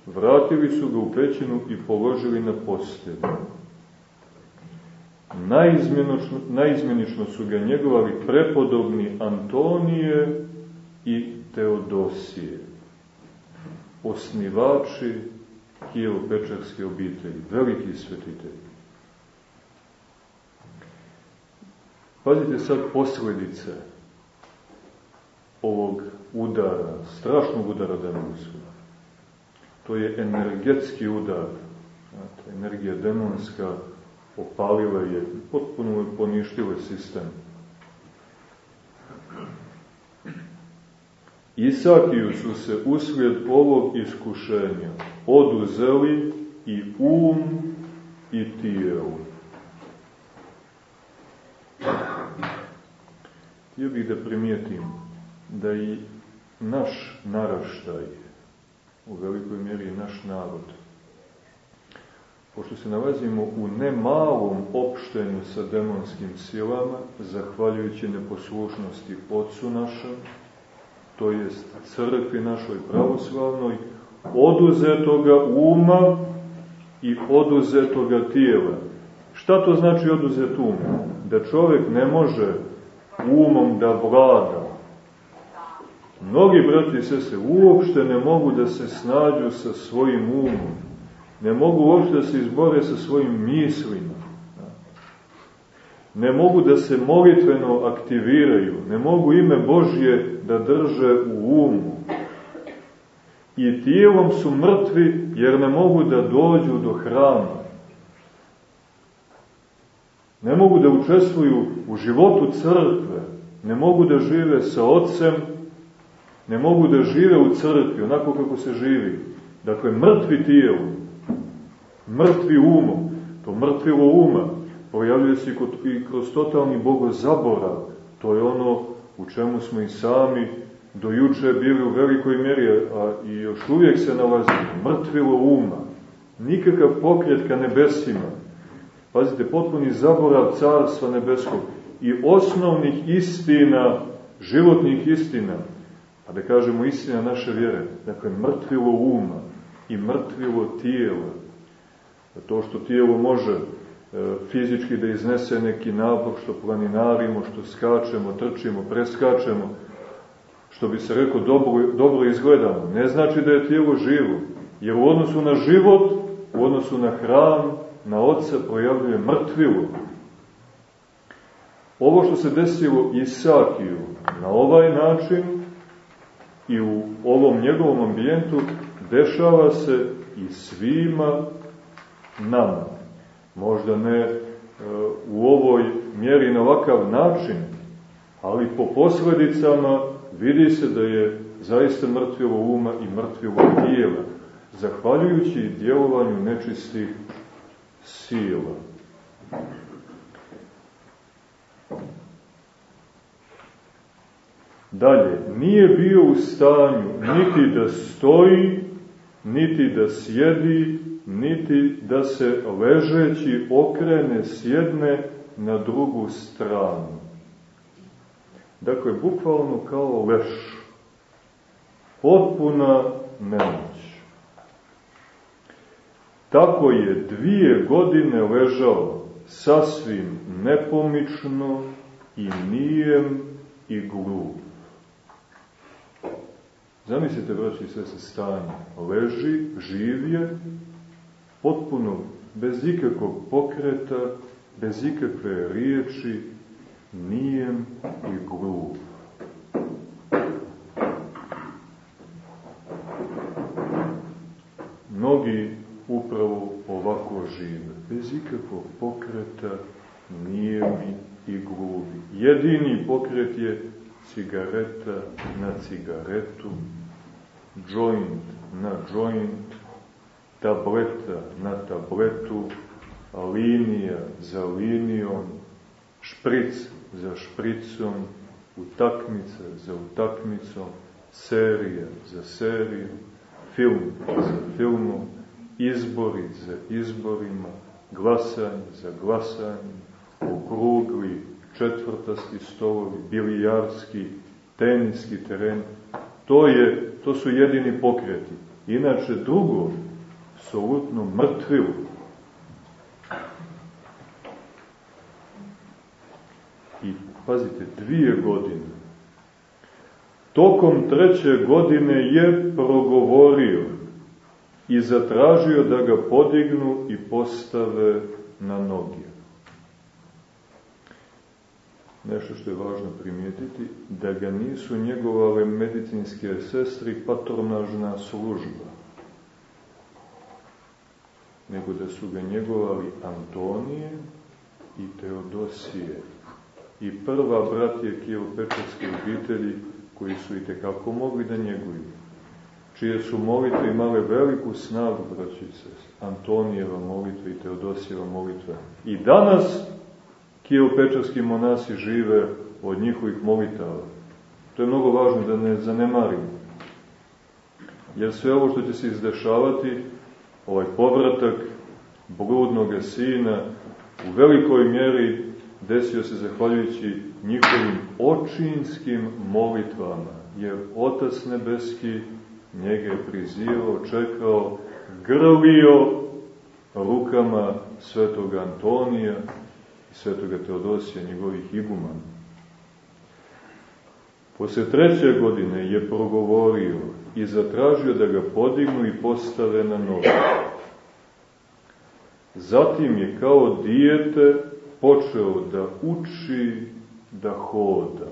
vratili su ga u pećinu i položili na postelju. Naizmjenično, naizmjenično su ga njegovali prepodobni Antonije i Teodosije, osnivači Kijevo-Pečarske obitelji, veliki svetitelji. Pazite sad posledice ovog udara, strašnog udara demonskog. To je energetski udar. Znate, energija demonska opalila je, potpuno poništila sistem. Isakiju su se uslijed ovog iskušenja oduzeli i um i tijelo. Htio bih da primijetim da i naš naraštaj, u velikoj mjeri naš narod, pošto se nalazimo u nemalom opštenju sa demonskim silama, zahvaljujući neposlušnosti Otcu našem, to jest crkvi našoj pravoslavnoj, oduzetoga uma i oduzetoga tijela. Šta to znači oduzet um? Da čovjek ne može umom da vlada. Mnogi brati i sese uopšte ne mogu da se snađu sa svojim umom. Ne mogu uopšte da se izbore sa svojim mislima. Ne mogu da se molitveno aktiviraju. Ne mogu ime Božje da drže u umu. I tijelom su mrtvi jer ne mogu da dođu do hrama. Ne mogu da učestvuju u životu crkve, ne mogu da žive sa ocem, ne mogu da žive u crkvi, onako kako se živi. Dakle, mrtvi tijelo, mrtvi umom, to mrtvilo uma, pojavljuje se i kroz totalni bogozaborav. To je ono u čemu smo i sami do juče bili u velikoj mjeri, a i još uvijek se nalazimo. Mrtvilo uma, nikakav pokret ka nebesima, Pazite, potpuni zaborav Carstva Nebeskog i osnovnih istina, životnih istina, a da kažemo istina naše vjere, dakle mrtvilo uma i mrtvilo tijela. To što tijelo može e, fizički da iznese neki napor, što planinarimo, što skačemo, trčimo, preskačemo, što bi se rekao dobro, dobro izgledamo, ne znači da je tijelo živo, jer u odnosu na život, u odnosu na hram, na oca projavljuje mrtvilu. Ovo što se desilo Isakiju na ovaj način i u ovom njegovom ambijentu dešava se i svima nama. Možda ne e, u ovoj mjeri na ovakav način, ali po posledicama vidi se da je zaista mrtvilo uma i mrtvilo tijela, zahvaljujući djelovanju nečistih sila. Dalje, nije bio u stanju niti da stoji, niti da sjedi, niti da se ležeći okrene sjedne na drugu stranu. Dakle, bukvalno kao leš. Potpuna nemoć. Tako je dvije godine ležao sasvim nepomično i nijem i glup. Zamislite, braći, sve se stanje. Leži, živje, potpuno, bez ikakvog pokreta, bez ikakve riječi, nijem i glup. Žive, bez ikakvog pokreta, nijemi i glubi. Jedini pokret je cigareta na cigaretu, joint na joint, tableta na tabletu, linija za linijom, špric za špricom, utakmica za utakmicom, serija za serijom, film za filmom, izbori za izborima, glasanje za glasanjem, okrugli, četvrtasti stolovi, bilijarski, teniski teren. To, je, to su jedini pokreti. Inače, drugo, apsolutno mrtvilo. I, pazite, dvije godine. Tokom treće godine je progovorio i zatražio da ga podignu i postave na noge. Nešto što je važno primijetiti, da ga nisu njegovale medicinske sestri patronažna služba, nego da su ga njegovali Antonije i Teodosije i prva bratije Kijevopečarske obitelji koji su i tekako mogli da njeguju čije su molitve imale veliku snagu, braći i sest. Antonijeva molitva i Teodosijeva molitva. I danas kijevopečarski monasi žive od njihovih molitava. To je mnogo važno da ne zanemarimo. Jer sve ovo što će se izdešavati, ovaj povratak bludnog sina, u velikoj mjeri desio se zahvaljujući njihovim očinskim molitvama, jer Otac Nebeski njega je prizivao, čekao, grlio rukama svetog Antonija i svetoga Teodosija, njegovih igumana. Posle treće godine je progovorio i zatražio da ga podignu i postave na noge. Zatim je kao dijete počeo da uči da hoda.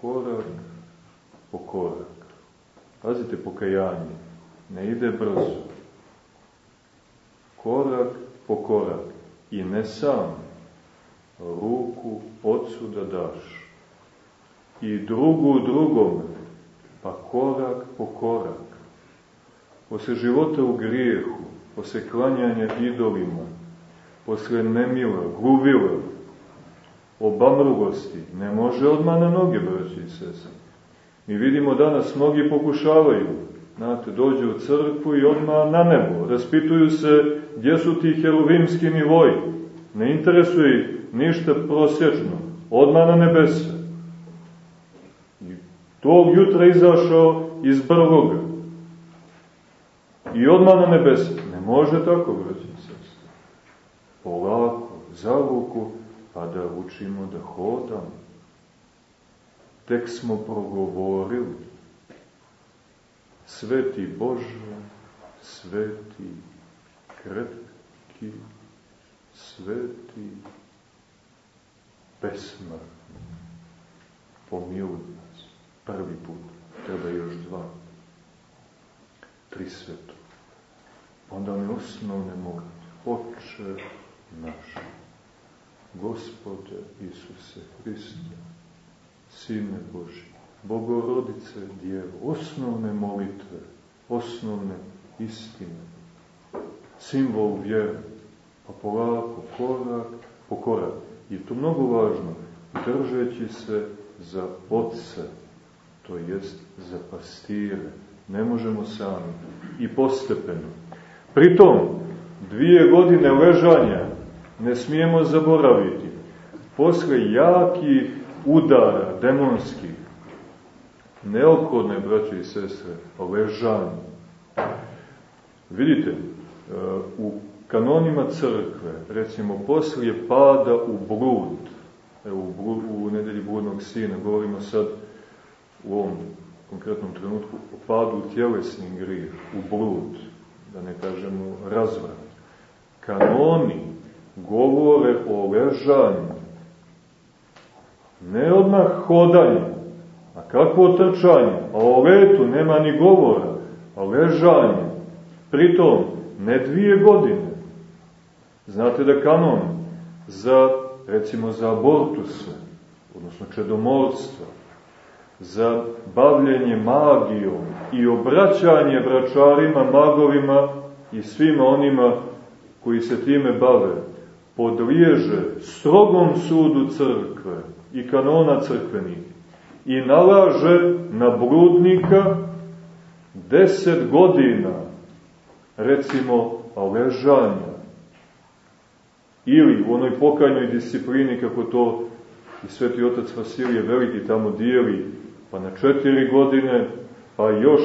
Korak po korak. Pazite, pokajanje. Ne ide brzo. Korak po korak. I ne sam. Ruku ocu da daš. I drugu drugome. Pa korak po korak. Posle života u grijehu, posle klanjanja idolima, posle nemila, gubila, obamrugosti, ne može odmah na noge, braći i sese. Mi vidimo danas, mnogi pokušavaju, znate, dođu u crkvu i odmah na nebo, raspituju se gdje su ti heruvimski nivoji, ne interesuje ih ništa prosječno, odmah na nebese. I tog jutra izašao iz brvoga i odmah na nebese. Ne može tako, braći i sestri. Polako, za ruku, pa da učimo da hodamo tek smo progovorili. Sveti Bože, sveti, krepki, sveti, besmrtni, pomiluj nas. Prvi put, treba još dva, tri svetu. Onda mi osnovne molitve. Oče naš, Gospode Isuse Hriste, Sine Boži, Bogorodice Djevo, osnovne molitve, osnovne istine, simbol vjere, pa polako, korak po korak. I to mnogo važno, držeći se za otce, to jest za pastire, Ne možemo sami. I postepeno. Pritom, dvije godine ležanja ne smijemo zaboraviti. Posle jakih udara demonskih, neophodne, braće i sestre, ležanje. Vidite, e, u kanonima crkve, recimo, poslije pada u blud, evo, u, u nedelji bludnog sina, govorimo sad u ovom konkretnom trenutku o padu u tjelesni grijeh, u blud, da ne kažemo razvrat. Kanoni govore o ležanju, ne odmah hodanju, a kakvo trčanje, a o letu nema ni govora, a ležanje, pritom ne dvije godine. Znate da kanon za, recimo, za abortuse, odnosno čedomorstva, za bavljenje magijom i obraćanje bračarima, magovima i svima onima koji se time bave, podliježe strogom sudu crkve i kanona crkvenih i nalaže na bludnika deset godina, recimo, ležanja. Ili u onoj pokajnoj disciplini, kako to i sveti otac Vasilije Veliki tamo dijeli, pa na četiri godine, pa još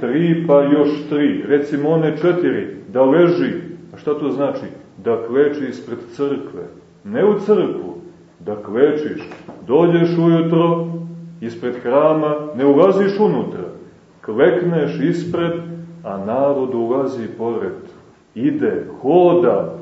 tri, pa još tri. Recimo one četiri, da leži. A šta to znači? Da kleči ispred crkve. Ne u crkvu, da klečiš. Dođeš ujutro, ispred hrama, ne ulaziš unutra. Klekneš ispred, a narod ulazi pored. Ide, hoda,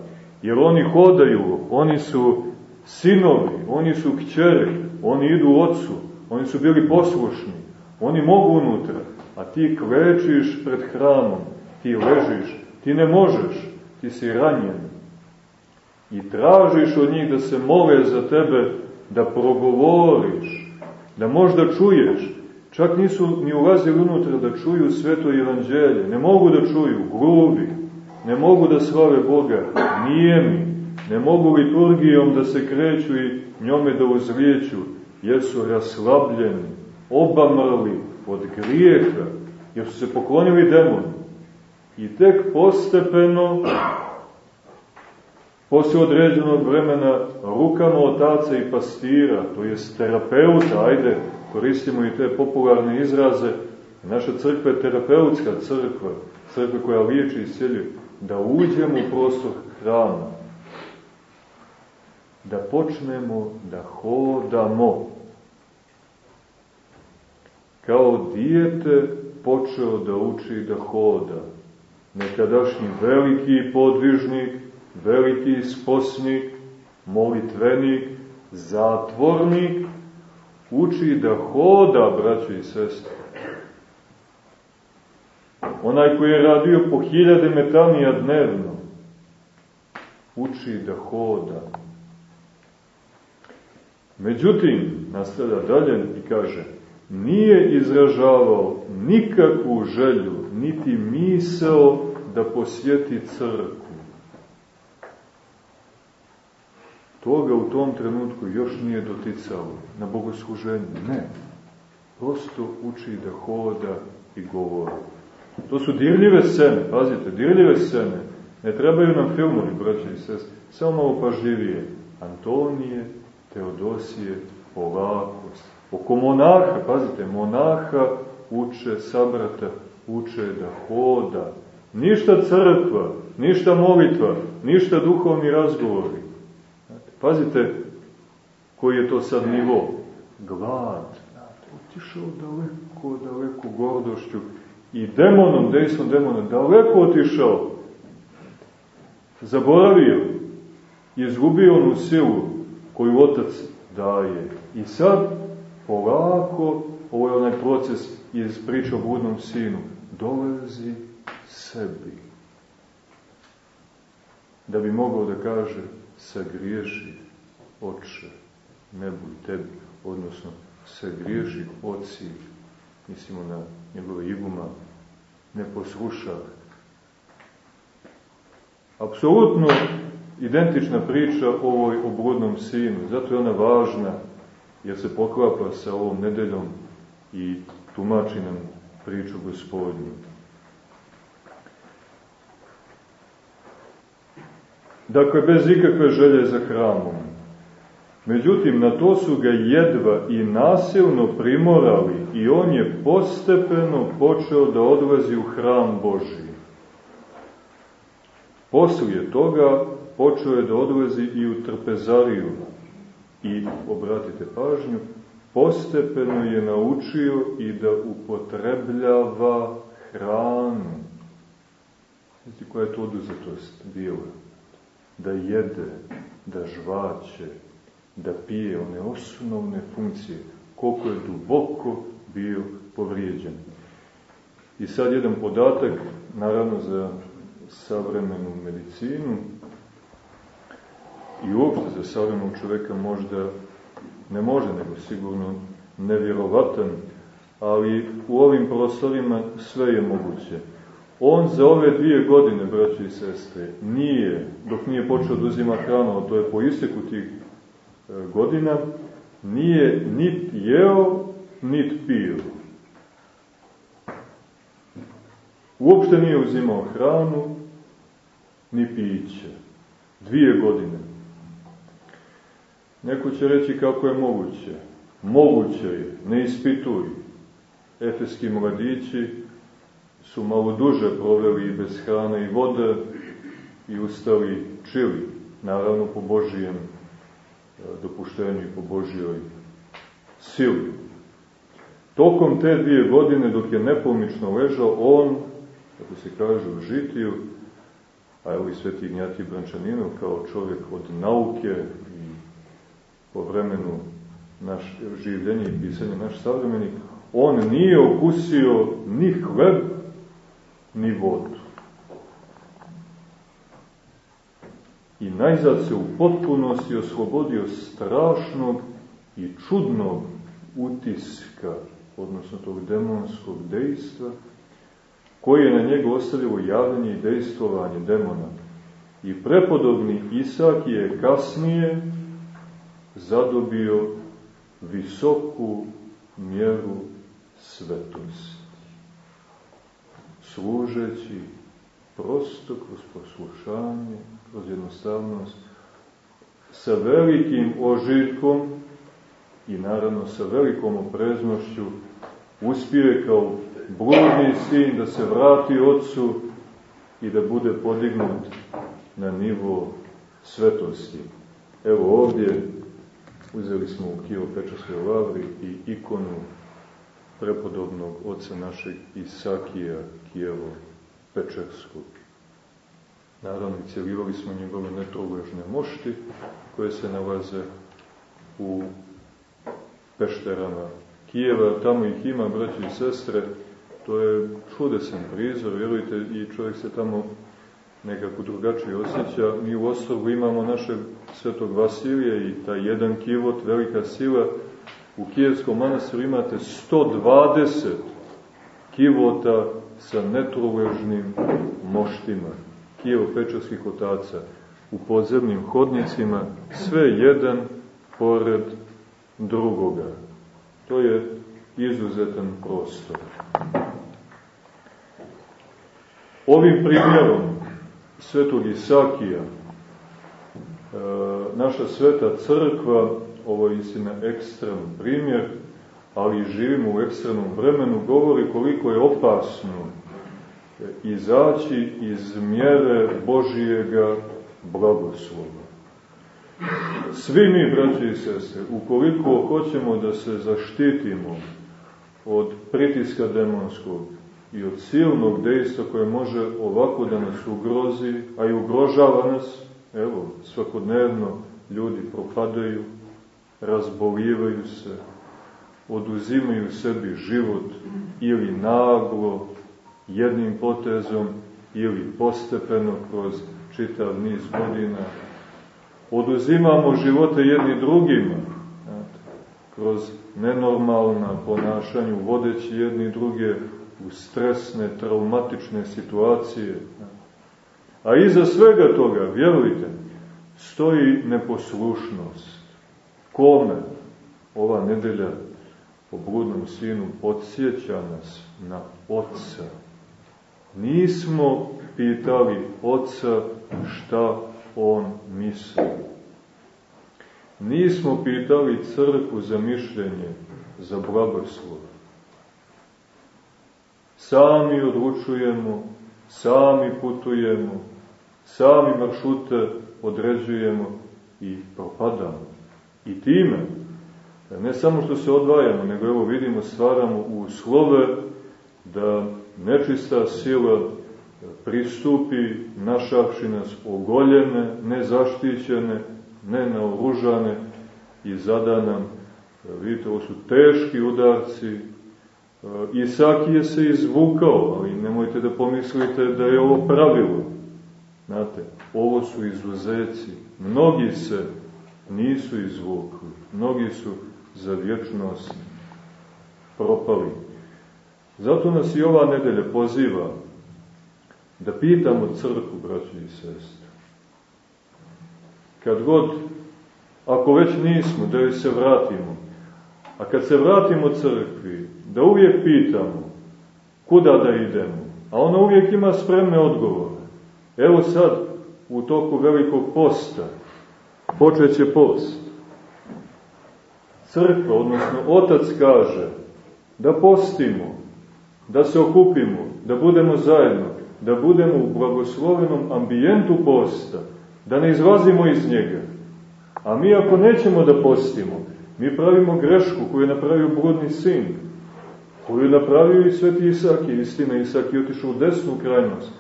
jer oni hodaju, oni su sinovi, oni su kćeri, oni idu ocu, oni su bili poslušni, oni mogu unutra, a ti klečiš pred hramom, ti ležiš, ti ne možeš, ti si ranjen. I tražiš od njih da se mole za tebe, da progovoriš, da možda čuješ. Čak nisu ni ulazili unutra da čuju sveto evanđelje, ne mogu da čuju, grubi, ne mogu da slave Boga, nijemi, ne mogu liturgijom da se kreću i njome da uzlijeću, jer su raslabljeni, obamrli od grijeha, jer su se poklonili demonu. I tek postepeno, posle određenog vremena, rukama otaca i pastira, to je terapeuta, ajde, koristimo i te popularne izraze, naša crkva je terapeutska crkva, crkva koja liječi i sjeljuje, da uđemo u prostor hrama, da počnemo da hodamo. Kao dijete počeo da uči da hoda. Nekadašnji veliki podvižnik, veliki sposnik, molitvenik, zatvornik, uči da hoda, braćo i sestre. Onaj koji je radio po hiljade metanija dnevno, uči da hoda. Međutim, nastavlja dalje i kaže, nije izražavao nikakvu želju, niti misao da posjeti crkvu. Toga u tom trenutku još nije doticao na bogosluženju. Ne. Prosto uči da hoda i govori. To su dirljive scene, pazite, dirljive scene. Ne trebaju nam filmovi, braće i sest, samo malo pažljivije. Antonije, Teodosije, polako. Oko monaha, pazite, monaha uče sabrata, uče da hoda. Ništa crkva, ništa molitva, ništa duhovni razgovori. Pazite koji je to sad nivo. Glad. Otišao daleko, daleko gordošću i demonom, dejstvom demona, daleko otišao. Zaboravio. Izgubio onu silu koju otac daje. I sad, polako, ovo je onaj proces iz priče o budnom sinu, dolazi sebi. Da bi mogao da kaže, sagriješi oče, nebu i tebi, odnosno sagriješi oci, mislimo na njegove iguma, ne posluša. Apsolutno identična priča ovoj obludnom sinu. Zato je ona važna, jer se poklapa sa ovom nedeljom i tumači nam priču gospodnju. Dakle, bez ikakve želje za hramom. Međutim, na to su ga jedva i nasilno primorali i on je postepeno počeo da odlazi u hram Božiji. Poslije toga počeo je da odlazi i u trpezariju. I, obratite pažnju, postepeno je naučio i da upotrebljava hranu. Znači koja je to oduzetost bila? Da jede, da žvaće, da pije one osnovne funkcije, koliko je duboko bio povrijeđen. I sad jedan podatak, naravno za savremenu medicinu i uopšte za savremenog čoveka možda ne može, nego sigurno nevjerovatan, ali u ovim prostorima sve je moguće. On za ove dvije godine, braći i sestre, nije, dok nije počeo da uzima hranu, to je po isteku tih e, godina, nije nit jeo, nit pio. Uopšte nije uzimao hranu, ni piće. Dvije godine. Neko će reći kako je moguće. Moguće je, ne ispituj. Efeski mladići su malo duže proveli i bez hrane i vode i ustali čili, naravno po Božijem e, dopuštenju i po Božijoj sili. Tokom te dvije godine, dok je nepomično ležao, on, kako se kaže u žitiju, a evo i sveti Ignjati Brančaninov kao čovjek od nauke po vremenu naš življenje i pisanje naš savremenik, on nije okusio ni hleb, ni vodu. I najzad se u potpunosti oslobodio strašnog i čudnog utiska, odnosno tog demonskog dejstva, koje je na njega ostavilo javljanje i dejstvovanje demona. I prepodobni Isak je kasnije zadobio visoku mjeru svetosti. Služeći prosto kroz poslušanje, kroz jednostavnost, sa velikim ožitkom i naravno sa velikom opreznošću uspije kao bludni sin da se vrati ocu i da bude podignut na nivo svetosti. Evo ovdje uzeli smo u Kijevo-Pečarskoj lavri i ikonu prepodobnog oca našeg Isakija Kijevo-Pečarskog. Naravno, cijelivali smo njegove netrogležne mošti koje se nalaze u pešterama Kijeva, tamo ih ima, braći i sestre, to je čudesan prizor, vjerujte, i čovjek se tamo nekako drugačije osjeća. Mi u Ostrogu imamo našeg svetog Vasilija i taj jedan kivot, velika sila. U Kijevskom manastiru imate 120 kivota sa netruležnim moštima, kijevo-pečarskih otaca, u podzemnim hodnicima, sve jedan pored drugoga. To je izuzetan prostor. Ovim primjerom svetog Isakija, e, naša sveta crkva, ovo je istina ekstrem primjer, ali živimo u ekstremnom vremenu, govori koliko je opasno izaći iz mjere Božijega blagoslova. Svi mi, braći i sestre, ukoliko hoćemo da se zaštitimo od pritiska demonskog, i od silnog dejstva koje može ovako da nas ugrozi, a i ugrožava nas, evo, svakodnevno ljudi propadaju, razbolivaju se, oduzimaju sebi život ili naglo, jednim potezom ili postepeno kroz čitav niz godina. Oduzimamo živote jedni drugima, kroz nenormalna ponašanja, vodeći jedni druge u stresne, traumatične situacije. A iza svega toga, vjerujte, stoji neposlušnost. Kome? Ova nedelja po bludnom sinu podsjeća nas na Otca. Nismo pitali Otca šta On misli. Nismo pitali crkvu za mišljenje, za blagoslov. Sami odlučujemo, sami putujemo, sami maršute određujemo i propadamo. I time, ne samo što se odvajamo, nego evo vidimo, stvaramo uslove da nečista sila pristupi našavši nas ogoljene, nezaštićene, nenaoružane i zada nam, vidite, ovo su teški udarci, Isak je se izvukao, ali nemojte da pomislite da je ovo pravilo. Znate, ovo su izuzeci. Mnogi se nisu izvukli. Mnogi su za vječnost propali. Zato nas i ova nedelja poziva da pitamo crkvu, braći i sestre. Kad god, ako već nismo, da joj se vratimo, a kad se vratimo crkvi, da uvijek pitamo kuda da idemo, a ona uvijek ima spremne odgovore. Evo sad, u toku velikog posta, počeće post. Crkva, odnosno Otac kaže da postimo, da se okupimo, da budemo zajedno, da budemo u blagoslovenom ambijentu posta, da ne izlazimo iz njega. A mi ako nećemo da postimo, mi pravimo grešku koju je napravio bludni sin, koju je napravio i sveti Isak, i istina Isak je otišao u desnu krajnost,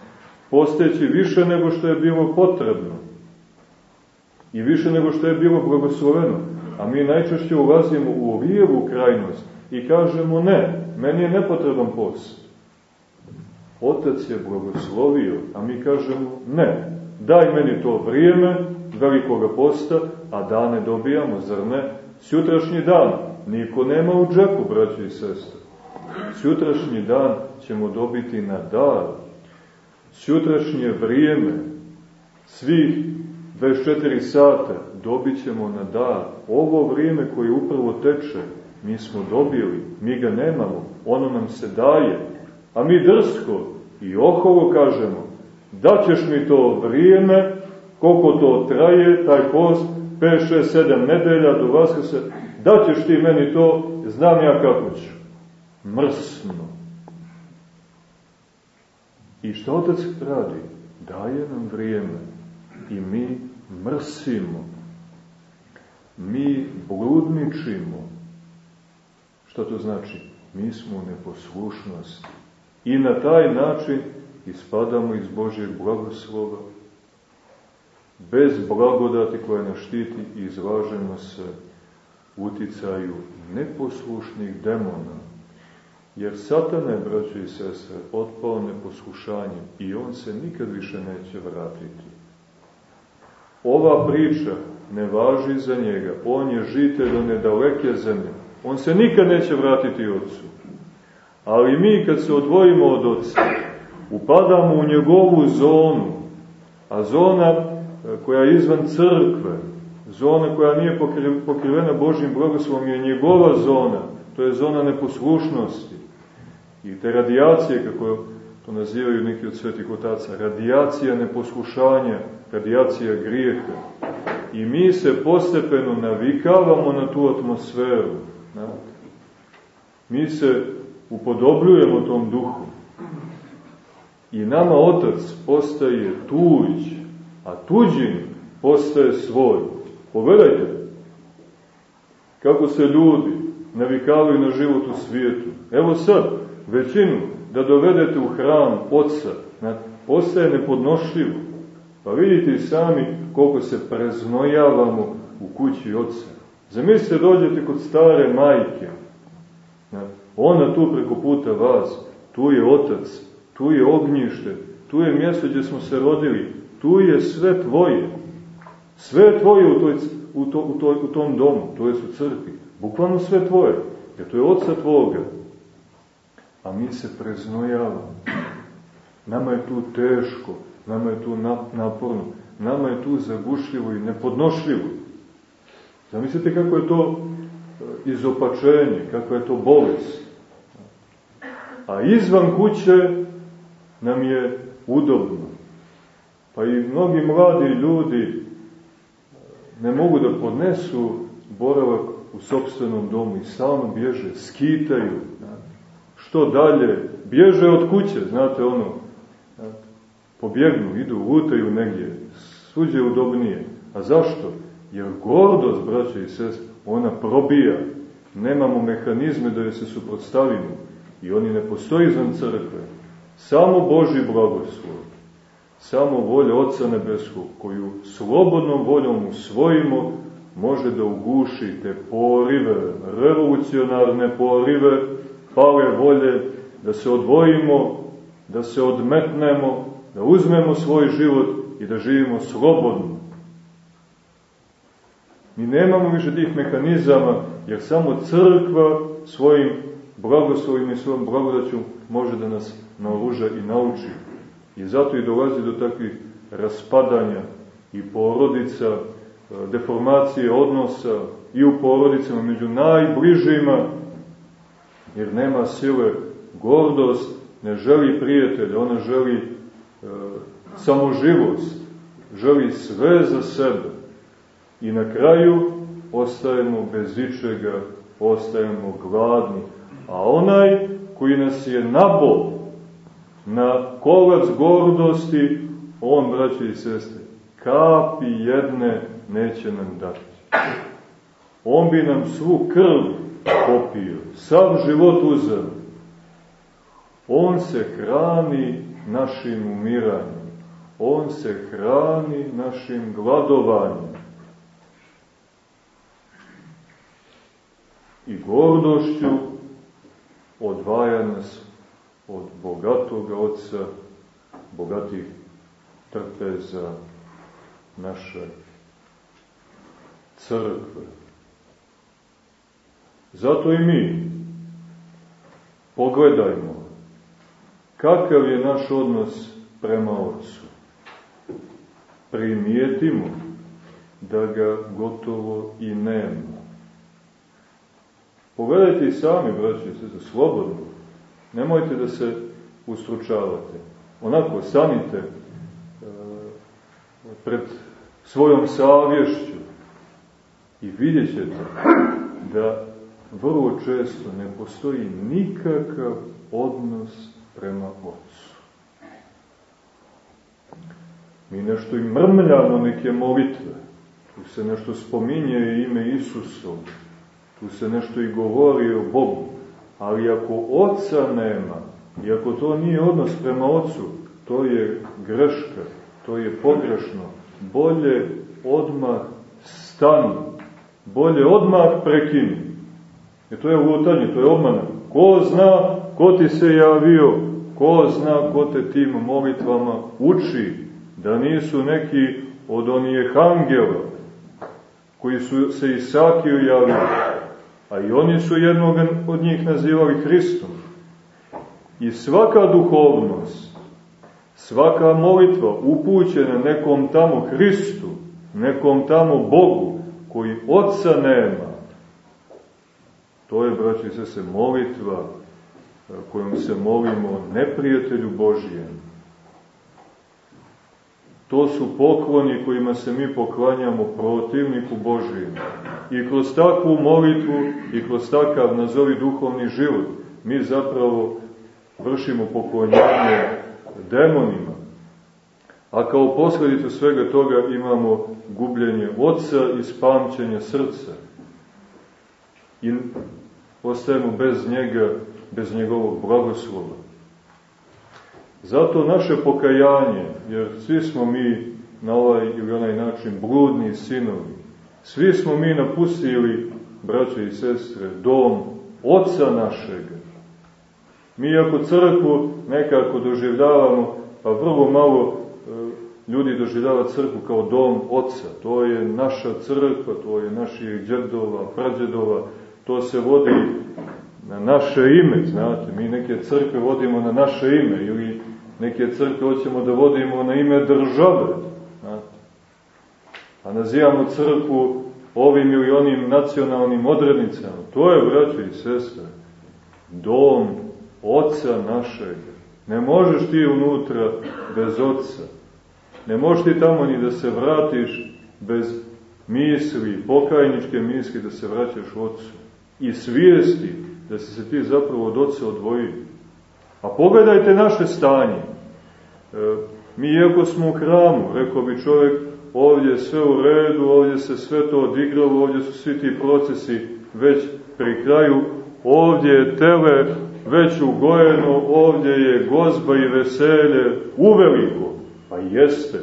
posteći više nego što je bilo potrebno i više nego što je bilo blagosloveno. A mi najčešće ulazimo u lijevu krajnost i kažemo ne, meni je nepotreban post. Otac je blagoslovio, a mi kažemo ne, daj meni to vrijeme velikoga posta, a dane dobijamo, zar ne? Sjutrašnji dan, niko nema u džepu, braći i sestre. Sjutrašnji dan ćemo dobiti na dar. Sjutrašnje vrijeme, svih 24 sata, dobit ćemo na dar. Ovo vrijeme koje upravo teče, mi smo dobili, mi ga nemamo, ono nam se daje. A mi drsko i oholo kažemo, daćeš mi to vrijeme, koliko to traje, taj post, 5, 6, 7 nedelja do Vaskrsa, daćeš ti meni to, znam ja kako ću. Mrsno. I što otac radi? Daje nam vrijeme i mi mrsimo. Mi bludničimo. Što to znači? Mi smo u neposlušnosti. I na taj način ispadamo iz Božjeg blagoslova. Bez blagodati koja nas štiti izlažemo se uticaju neposlušnih demona. Jer Satan je, braći i sestre, otpao neposlušanjem i on se nikad više neće vratiti. Ova priča ne važi za njega. On je žitelj do nedaleke zemlje. On se nikad neće vratiti Otcu. Ali mi kad se odvojimo od Otca, upadamo u njegovu zonu, a zona e, koja je izvan crkve, zona koja nije pokrivena Božim blagoslovom je njegova zona, to je zona neposlušnosti. I te radijacije, kako to nazivaju neki od svetih otaca, radijacija neposlušanja, radijacija grijeha. I mi se postepeno navikavamo na tu atmosferu. Mi se upodobljujemo tom duhu. I nama otac postaje tuđ, a tuđin postaje svoj. Pogledajte kako se ljudi navikavaju na život u svijetu. Evo sad, većinu da dovedete u hram oca, postaje nepodnošljivo. Pa vidite sami koliko se preznojavamo u kući oca. Zamislite, dođete kod stare majke. Ona tu preko puta vas, tu je otac, tu je ognjište, tu je mjesto gdje smo se rodili, tu je sve tvoje. Sve tvoje u, toj, u, to, u, toj, u tom domu, to je u crkvi. Bukvalno sve tvoje, jer to je oca tvoga. A mi se preznojavamo. Nama je tu teško, nama je tu naporno, nama je tu zagušljivo i nepodnošljivo. Zamislite kako je to izopačenje, kakva je to bolest. A izvan kuće nam je udobno. Pa i mnogi mladi ljudi ne mogu da podnesu boravak u sobstvenom domu i stalno bježe, skitaju. Što dalje? Bježe od kuće, znate ono, pobjegnu, idu, lutaju negdje, suđe udobnije. A zašto? Jer gordost, braće i sest, ona probija. Nemamo mehanizme da je se suprotstavimo. I oni ne postoji izvan crkve. Samo Boži blagoslov. Samo volja Otca Nebeskog, koju slobodnom voljom usvojimo, može da uguši te porive, revolucionarne porive, pale volje, da se odvojimo, da se odmetnemo, da uzmemo svoj život i da živimo slobodno. Mi nemamo više tih mehanizama, jer samo crkva svojim blagoslovima i svojom blagodaću može da nas naoruža i nauči. I zato i dolazi do takvih raspadanja i porodica, deformacije odnosa i u porodicama među najbližima, jer nema sile, gordost ne želi prijatelja, ona želi samoživost, želi sve za sebe. I na kraju ostajemo bez ičega, ostajemo gladni. A onaj koji nas je nabol na kolac gordosti, on, braće i sestre, kapi jedne neće nam dati. On bi nam svu krv popio, sav život uzeo. On se hrani našim umiranjem. On se hrani našim gladovanjem. I gordošću odvaja nas od bogatoga oca, bogatih trpeza naše crkve. Zato i mi pogledajmo kakav je naš odnos prema Otcu. Primijetimo da ga gotovo i nema. Pogledajte i sami, braći se, za slobodno. Nemojte da se ustručavate. Onako, stanite e, pred svojom savješću i vidjet ćete da vrlo često ne postoji nikakav odnos prema Otcu. Mi nešto i mrmljamo neke molitve, tu se nešto spominje ime Isusovo, tu se nešto i govori o Bogu, ali ako Otca nema, i ako to nije odnos prema Otcu, to je greška, to je pogrešno, bolje odmah stani, bolje odmah prekini. Jer to je lutanje, to je obmana. Ko zna, ko ti se javio, ko zna ko te tim molitvama uči, da nisu neki od onih angela, koji su se Isakiju javili, a i oni su jednog od njih nazivali Hristom. I svaka duhovnost, svaka molitva upućena nekom tamo Hristu, nekom tamo Bogu, koji Otca nema, to je, braći se, molitva kojom se molimo neprijatelju Božijem. To su pokloni kojima se mi poklanjamo protivniku Božijem. I kroz takvu molitvu i kroz takav, nazovi, duhovni život, mi zapravo vršimo poklonjanje demonima. A kao posledicu svega toga imamo gubljenje oca i spamćenje srca. I ostajemo bez njega bez njegovog blagoslova. Zato naše pokajanje, jer svi smo mi na ovaj ili onaj način bludni sinovi, svi smo mi napustili, braće i sestre, dom oca našega. Mi ako crkvu nekako doživljavamo, pa vrlo malo e, ljudi doživljava crkvu kao dom oca. To je naša crkva, to je naših džedova, prađedova, to se vodi na naše ime, znate, mi neke crkve vodimo na naše ime ili neke crkve hoćemo da vodimo na ime države, znate. A nazivamo crkvu ovim ili onim nacionalnim odrednicama. To je, braćo i sestre, dom oca našeg. Ne možeš ti unutra bez oca. Ne možeš ti tamo ni da se vratiš bez misli, pokajničke misli da se vraćaš ocu. I svijesti da si se ti zapravo od oca odvojio. A pogledajte naše stanje. E, mi iako smo u hramu, rekao bi čovjek, ovdje je sve u redu, ovdje se sve to odigralo, ovdje su svi ti procesi već pri kraju, ovdje je tele već ugojeno, ovdje je gozba i veselje uveliko, pa jeste,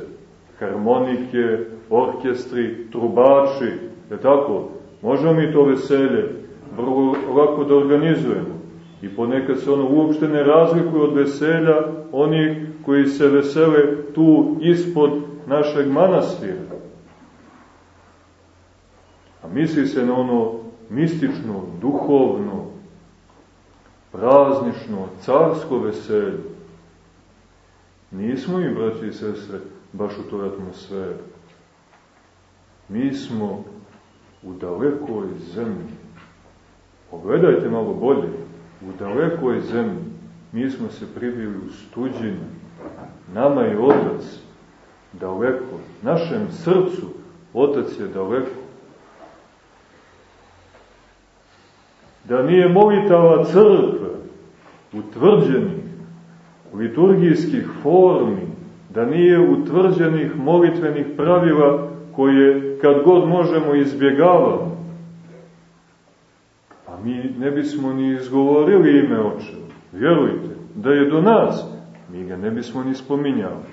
harmonike, orkestri, trubači, je tako? Možemo mi to veselje vrlo lako da organizujemo. I ponekad se ono uopšte ne razlikuje od veselja onih koji se vesele tu ispod našeg manastira. A misli se na ono mistično, duhovno, praznično, carsko veselje. Nismo mi, braći i sestre, baš u toj atmosferi. Mi smo u dalekoj zemlji. Pogledajte malo bolje. U dalekoj zemlji mi smo se pribili u stuđinu. Nama je Otac daleko. Našem srcu Otac je daleko. Da nije molitava crkve utvrđenih liturgijskih formi, da nije utvrđenih molitvenih pravila koje kad god možemo izbjegavamo, mi ne bismo ni izgovorili ime očeva. Vjerujte, da je do nas, mi ga ne bismo ni spominjali.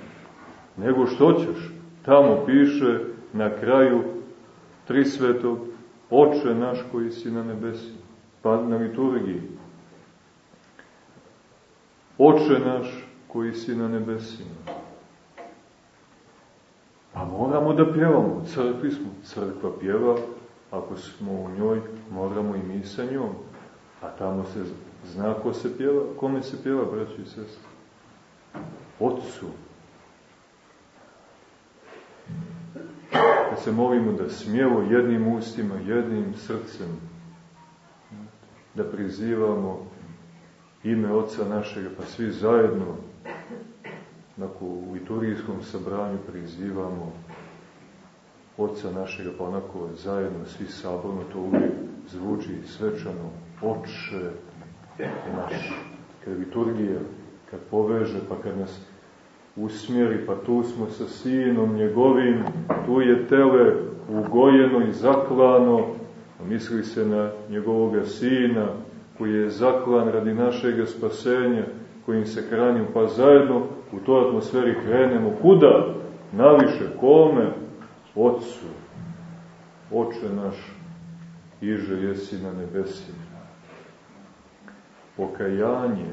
Nego što ćeš? Tamo piše na kraju tri svetog, oče naš koji si na nebesi, pa na liturgiji. Oče naš koji si na nebesima. Pa moramo da pjevamo. Crkvi smo. Crkva pjeva. Ako smo u njoj, moramo i mi sa njom. A tamo se zna ko se pjeva. Kome se pjeva, braći i sestri? Otcu. Da se molimo da smjelo jednim ustima, jednim srcem, da prizivamo ime Otca našega, pa svi zajedno onako u liturgijskom sabranju prizivamo Otca našega, pa onako zajedno svi saborno to uvijek zvuči svečano, Oče naš. Kad liturgija, kad poveže, pa kad nas usmjeri, pa tu smo sa sinom njegovim, tu je tele ugojeno i zaklano, misli se na njegovoga sina, koji je zaklan radi našeg spasenja, kojim se hranimo, pa zajedno u toj atmosferi krenemo. Kuda? Naviše, kome? Otcu. Oče naš, iže jesi na nebesima. Pokajanje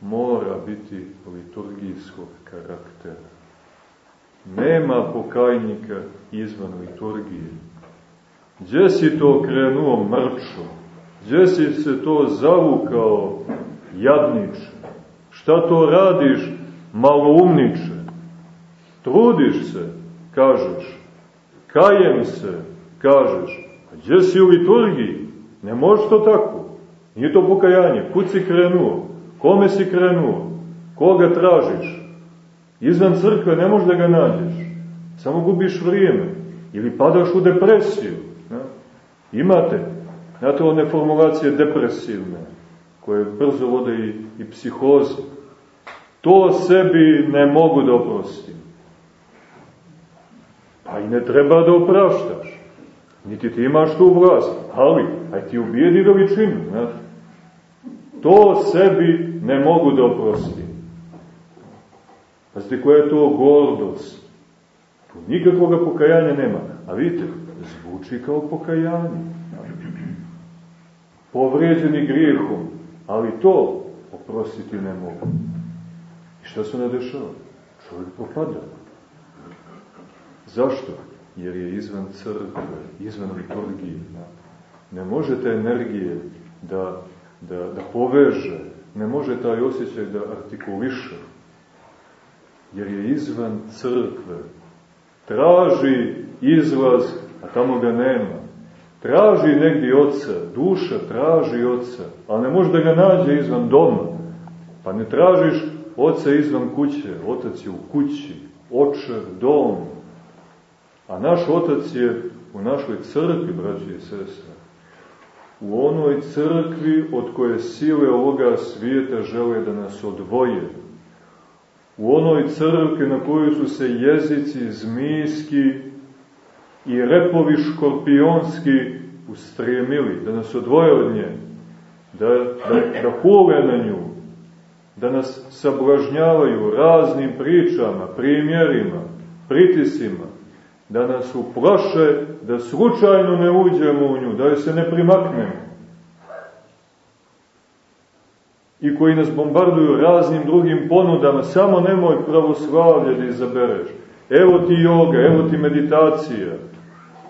mora biti liturgijskog karaktera. Nema pokajnika izvan liturgije. Gdje si to krenuo mrčo? Gdje si se to zavukao jadniče? Šta to radiš maloumniče? Trudiš se, kažeš. Kajem se, kažeš. A gdje si u liturgiji? Ne možeš to tako. Nije to pokajanje. Kud si krenuo? Kome si krenuo? Koga tražiš? Izvan crkve ne možeš da ga nađeš. Samo gubiš vrijeme. Ili padaš u depresiju. Ja? Imate, znate one formulacije depresivne, koje brzo vode i, i psihoze. To sebi ne mogu da oprostim. Pa i ne treba da opraštaš. Niti ti imaš tu vlast. Ali, aj ti ubijedi veličinu. Znate? To sebi ne mogu da oprostim. Pazite koja je to gordost. Tu nikakvog pokajanja nema. A vidite, zvuči kao pokajanje. Povrijeđeni grijehom. Ali to oprostiti ne mogu. I šta se ne dešava? Čovjek propada. Zašto? Jer je izvan crkve, izvan liturgije. Ne može te energije da, da, da poveže, ne može taj osjećaj da artikuliše, jer je izvan crkve. Traži izlaz, a tamo ga nema. traži negdje oca, duša traži oca, ali ne može da ga nađe izvan doma. Pa ne tražiš oca izvan kuće, otac je u kući, očev, dom. A naš otac je u našoj crkvi, braći i sestre. U onoj crkvi od koje sile ovoga svijeta žele da nas odvoje. U onoj crkvi na kojoj su se jezici zmijski i repovi škorpionski ustremili, da nas odvoje od nje, da, da, da hule na nju, da nas sablažnjavaju raznim pričama, primjerima, pritisima, da nas uplaše, da slučajno ne uđemo u nju, da je se ne primaknemo. I koji nas bombarduju raznim drugim ponudama, samo nemoj pravoslavlje da izabereš. Evo ti joga, evo ti meditacija,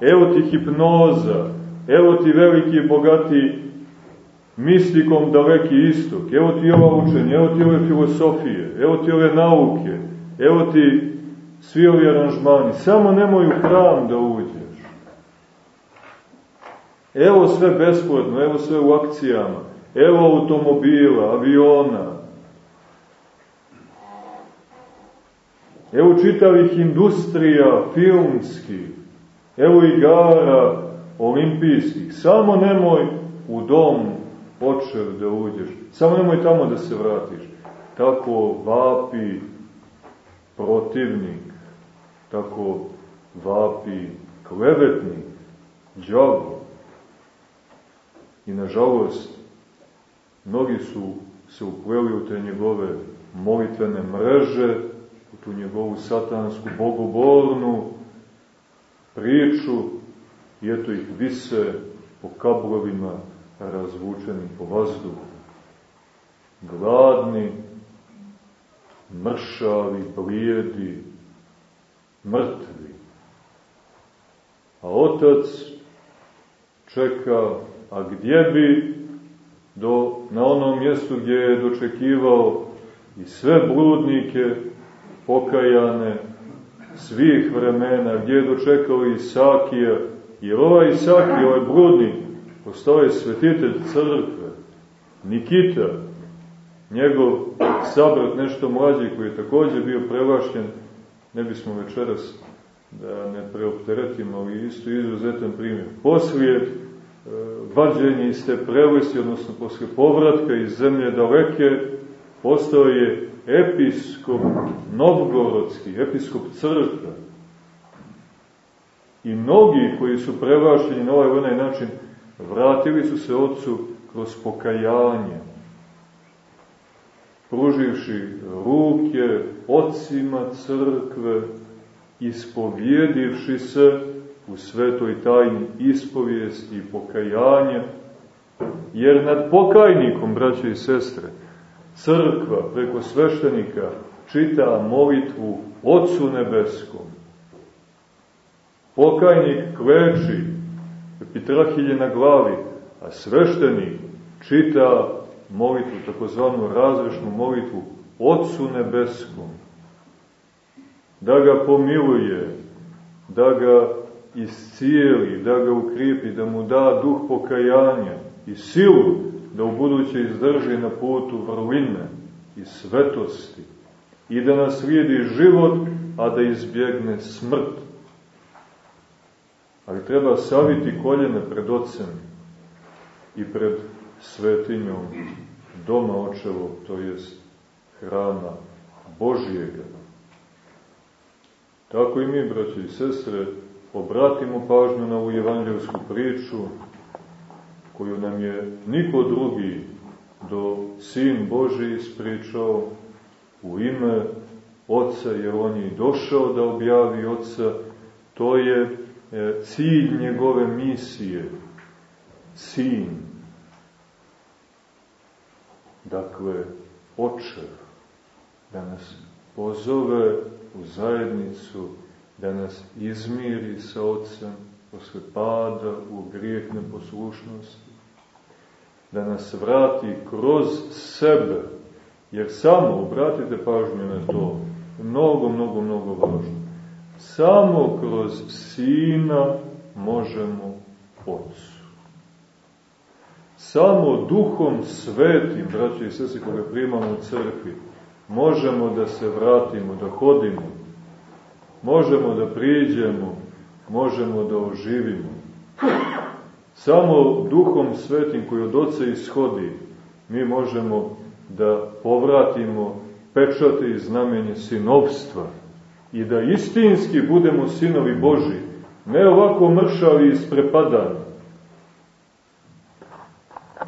evo ti hipnoza, evo ti veliki i bogati mistikom daleki istok, evo ti ova učenja, evo ti ove filosofije, evo ti ove nauke, evo ti svi ovi aranžmani, samo nemoj u hram da uđeš. Evo sve besplatno, evo sve u akcijama, evo automobila, aviona, evo čitavih industrija filmskih, evo igara olimpijskih, samo nemoj u dom očev da uđeš, samo nemoj tamo da se vratiš. Tako vapi protivnik, tako vapi klevetnik, džavo. I nažalost, mnogi su se upleli u te njegove molitvene mreže, u tu njegovu satansku, bogobornu priču, i eto ih vise po kablovima razvučeni po vazduhu. Gladni, mršavi, blijedi, mrtvi. A otac čeka, a gdje bi do, na onom mjestu gdje je dočekivao i sve bludnike pokajane svih vremena, gdje je dočekao Isakija, jer ovaj Isakija, ovaj bludnik, postao je svetitelj crkve, Nikita, njegov sabrat nešto mlađi koji je također bio prevašćen, ne bismo večeras da ne preopteretimo, ali isto izuzetan primjer. Poslije e, vađenja iz te prevesti, odnosno posle povratka iz zemlje daleke, postao je episkop Novgorodski, episkop crkve. I mnogi koji su prevašćeni na ovaj onaj način, vratili su se ocu kroz pokajanje, pruživši ruke ocima crkve, ispovjedivši se u svetoj tajni ispovijesti i pokajanja, jer nad pokajnikom, braće i sestre, crkva preko sveštenika čita molitvu Otcu Nebeskom. Pokajnik kleči, epitrahilje na glavi, a sveštenik čita molitvu, takozvanu razrešnu molitvu Otcu Nebeskom, da ga pomiluje, da ga iscijeli, da ga ukrijepi, da mu da duh pokajanja i silu da u buduće izdrži na putu vrline i svetosti i da naslijedi život, a da izbjegne smrt. Ali treba saviti koljene pred ocem i pred svetinjom doma očevo, to jest hrana Božijega. Tako i mi, braći i sestre, obratimo pažnju na ovu evanđelsku priču, koju nam je niko drugi do Sin Boži ispričao u ime Otca, jer on je došao da objavi Otca, to je e, cilj njegove misije, Sin, dakle, očev, da nas pozove u zajednicu, da nas izmiri sa ocem posle pada u grijeh neposlušnosti, da nas vrati kroz sebe, jer samo, obratite pažnju na to, mnogo, mnogo, mnogo važno, samo kroz Sina možemo Otcu. Samo duhom svetim, braći i sese, koga primamo u crkvi, možemo da se vratimo, da hodimo, možemo da priđemo, možemo da oživimo. Samo duhom svetim koji od oca ishodi, mi možemo da povratimo pečate i znamenje sinovstva i da istinski budemo sinovi Boži, ne ovako mršavi i isprepadani.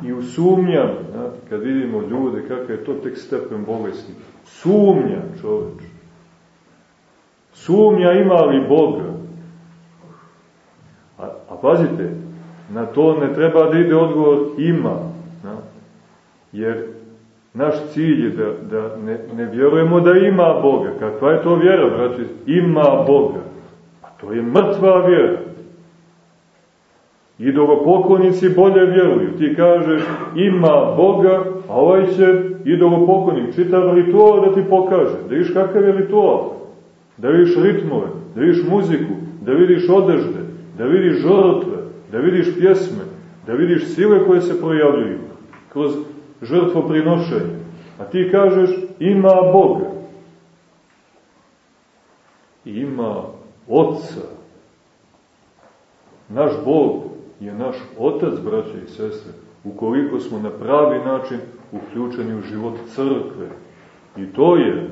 I u sumnjam, znate, kad vidimo ljude, kakav je to tek stepen bolesti, sumnja čoveč. Sumnja ima li Boga? A, a pazite, na to ne treba da ide odgovor ima, na? jer naš cilj je da, da ne, ne vjerujemo da ima Boga. Kakva je to vjera, braći? Ima Boga. Pa to je mrtva vjera. Idolopoklonici bolje vjeruju. Ti kažeš ima Boga, a ovaj će idolopoklonik čitav ritual da ti pokaže. Da vidiš kakav je ritual. Da vidiš ritmove, da vidiš muziku, da vidiš odežde, da vidiš žrtve, da vidiš pjesme, da vidiš sile koje se projavljuju kroz žrtvoprinošenje. A ti kažeš ima Boga. Ima Otca. Naš Bog je naš Otac, braće i sestre, ukoliko smo na pravi način uključeni u život crkve. I to je,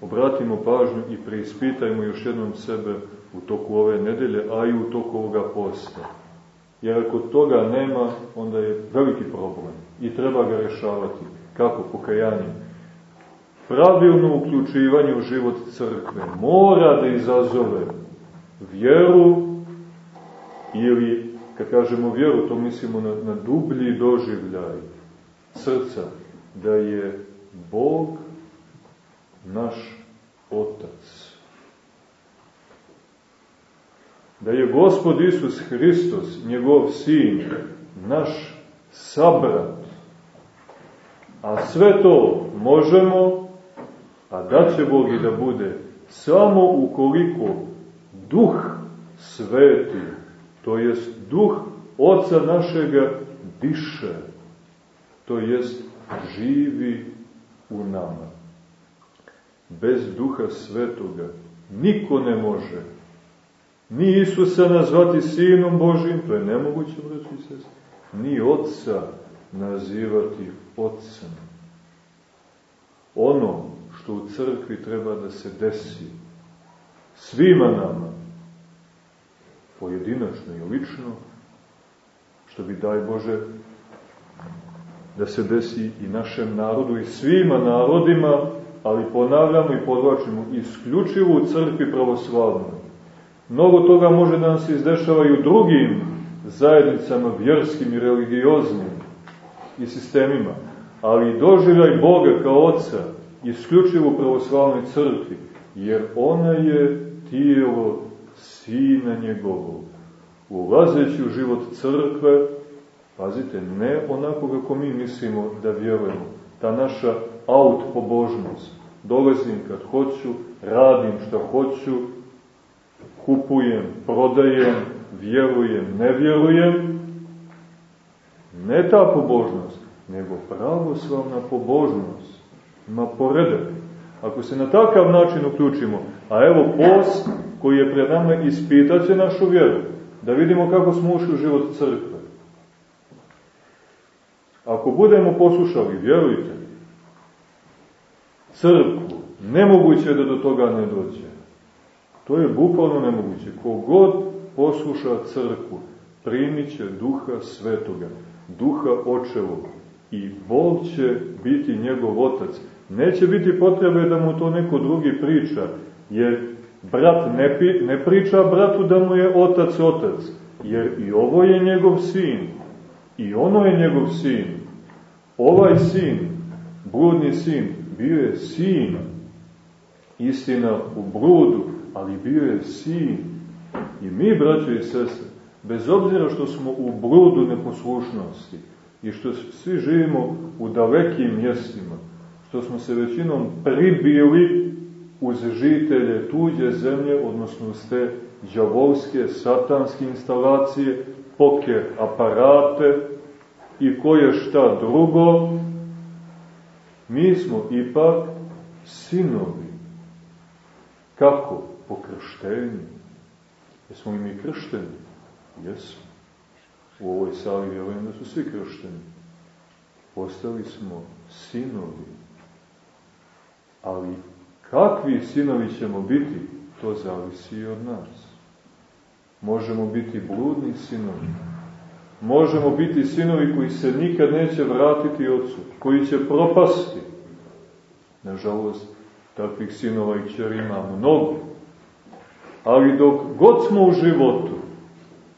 obratimo pažnju i preispitajmo još jednom sebe u toku ove nedelje, a i u toku ovoga posta. Jer ako toga nema, onda je veliki problem i treba ga rešavati. Kako? Pokajanje. Pravilno uključivanje u život crkve mora da izazove vjeru ili, kad kažemo vjeru, to mislimo na, na dublji doživljaj srca, da je Bog naš Otac. Da je Gospod Isus Hristos, njegov sin, naš sabrat, A sve to možemo, a da će Bog i da bude, samo ukoliko duh sveti, to jest duh Oca našega diše, to jest živi u nama. Bez duha svetoga niko ne može ni Isusa nazvati sinom Božim, to je nemoguće, braći i sestri, ni Otca nazivati Otcem. Ono što u crkvi treba da se desi svima nama, pojedinačno i lično, što bi, daj Bože, da se desi i našem narodu i svima narodima, ali ponavljamo i podlačimo isključivo u crkvi pravoslavnoj. Mnogo toga može da nam se izdešava i u drugim zajednicama vjerskim i religioznim, i sistemima, ali doživljaj Boga kao Otca isključivo u pravoslavnoj crkvi, jer ona je tijelo Sina njegovog. Ulazeći u život crkve, pazite, ne onako kako mi mislimo da vjerujemo, ta naša aut-pobožnost, dolazim kad hoću, radim što hoću, kupujem, prodajem, vjerujem, ne vjerujem, Ne ta pobožnost, nego pravoslavna pobožnost. Ima poredak. Ako se na takav način uključimo, a evo post koji je pred nama ispitaće našu vjeru, da vidimo kako smo ušli u život crkve. Ako budemo poslušali, vjerujte, crkvu, nemoguće je da do toga ne dođe. To je bukvalno nemoguće. Kogod posluša crkvu, primit će duha svetoga duha očevog i Bog će biti njegov otac. Neće biti potrebe da mu to neko drugi priča, jer brat ne, pi, ne priča bratu da mu je otac otac, jer i ovo je njegov sin, i ono je njegov sin. Ovaj sin, bludni sin, bio je sin, istina u brudu, ali bio je sin. I mi, braćo i sestre, bez obzira što smo u brudu neposlušnosti i što svi živimo u dalekim mjestima, što smo se većinom pribili uz žitelje tuđe zemlje, odnosno uz te džavolske, satanske instalacije, poker aparate i koje šta drugo, mi smo ipak sinovi. Kako? Po krštenju. Jesmo li mi kršteni? Jesmo. U ovoj sali vjerujem da su svi kršteni. Postali smo sinovi. Ali kakvi sinovi ćemo biti, to zavisi i od nas. Možemo biti bludni sinovi. Možemo biti sinovi koji se nikad neće vratiti ocu, koji će propasti. Nažalost, takvih sinova i čeri ima mnogo. Ali dok god smo u životu,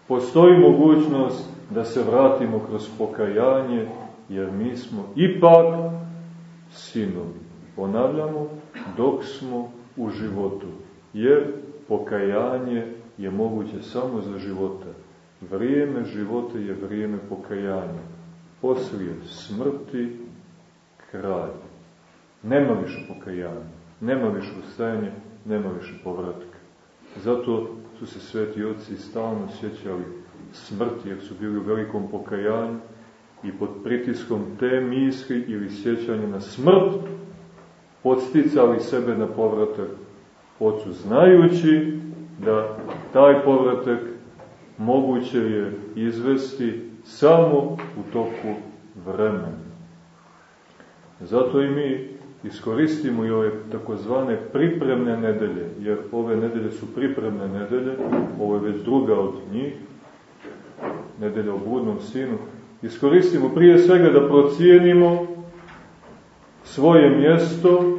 postoji mogućnost da se vratimo kroz pokajanje, jer mi smo ipak sinovi. Ponavljamo, dok smo u životu. Jer pokajanje je moguće samo za života. Vrijeme života je vrijeme pokajanja. Poslije smrti kraj. Nema više pokajanja, nema više ustajanja, nema više povratka. Zato su se sveti oci stalno sjećali smrti, jer su bili u velikom pokajanju i pod pritiskom te misli ili sjećanja na smrt podsticali sebe na povratak ocu, znajući da taj povratak moguće je izvesti samo u toku vremena. Zato i mi iskoristimo i ove takozvane pripremne nedelje, jer ove nedelje su pripremne nedelje, ovo je već druga od njih, nedelja o budnom sinu, iskoristimo prije svega da procijenimo svoje mjesto,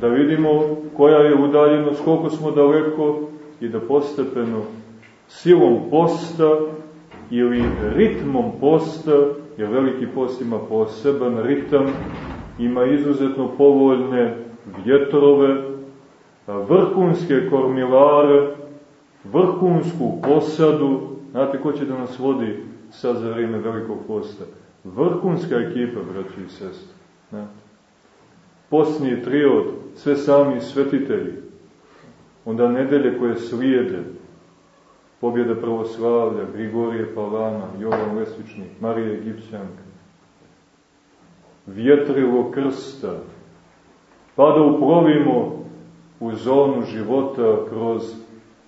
da vidimo koja je udaljenost, koliko smo daleko i da postepeno silom posta ili ritmom posta, jer veliki post ima poseban ritam, ima izuzetno povoljne vjetrove, vrhunske kormilare, vrhunsku posadu, znate ko će da nas vodi sad za vrijeme velikog posta? Vrhunska ekipa, braći i sestri. Znate? Postni triod, sve sami svetitelji, onda nedelje koje slijede, pobjeda pravoslavlja, Grigorije Palama, Jovan Lesvičnik, Marija Egipćanka, vjetrilo krsta, pa da uplovimo u zonu života kroz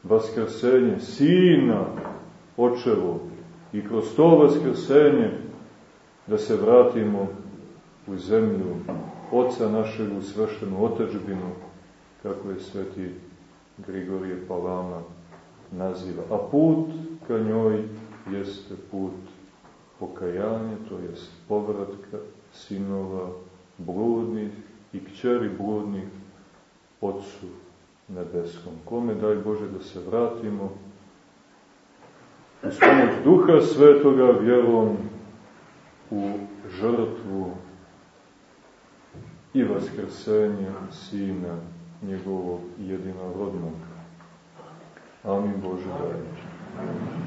vaskrsenje Sina očevo i kroz to vaskrsenje da se vratimo u zemlju Oca našeg u sveštenu otačbinu, kako je sveti Grigorije Palama naziva. A put ka njoj jeste put pokajanja, to jest povratka sinova bludnih i kćeri bludnih Otcu nebeskom. Kome daj Bože da se vratimo uz pomoć Duha Svetoga vjerom u žrtvu i vaskrsenje Sina njegovog jedinorodnog. Amin Bože daj. Amin.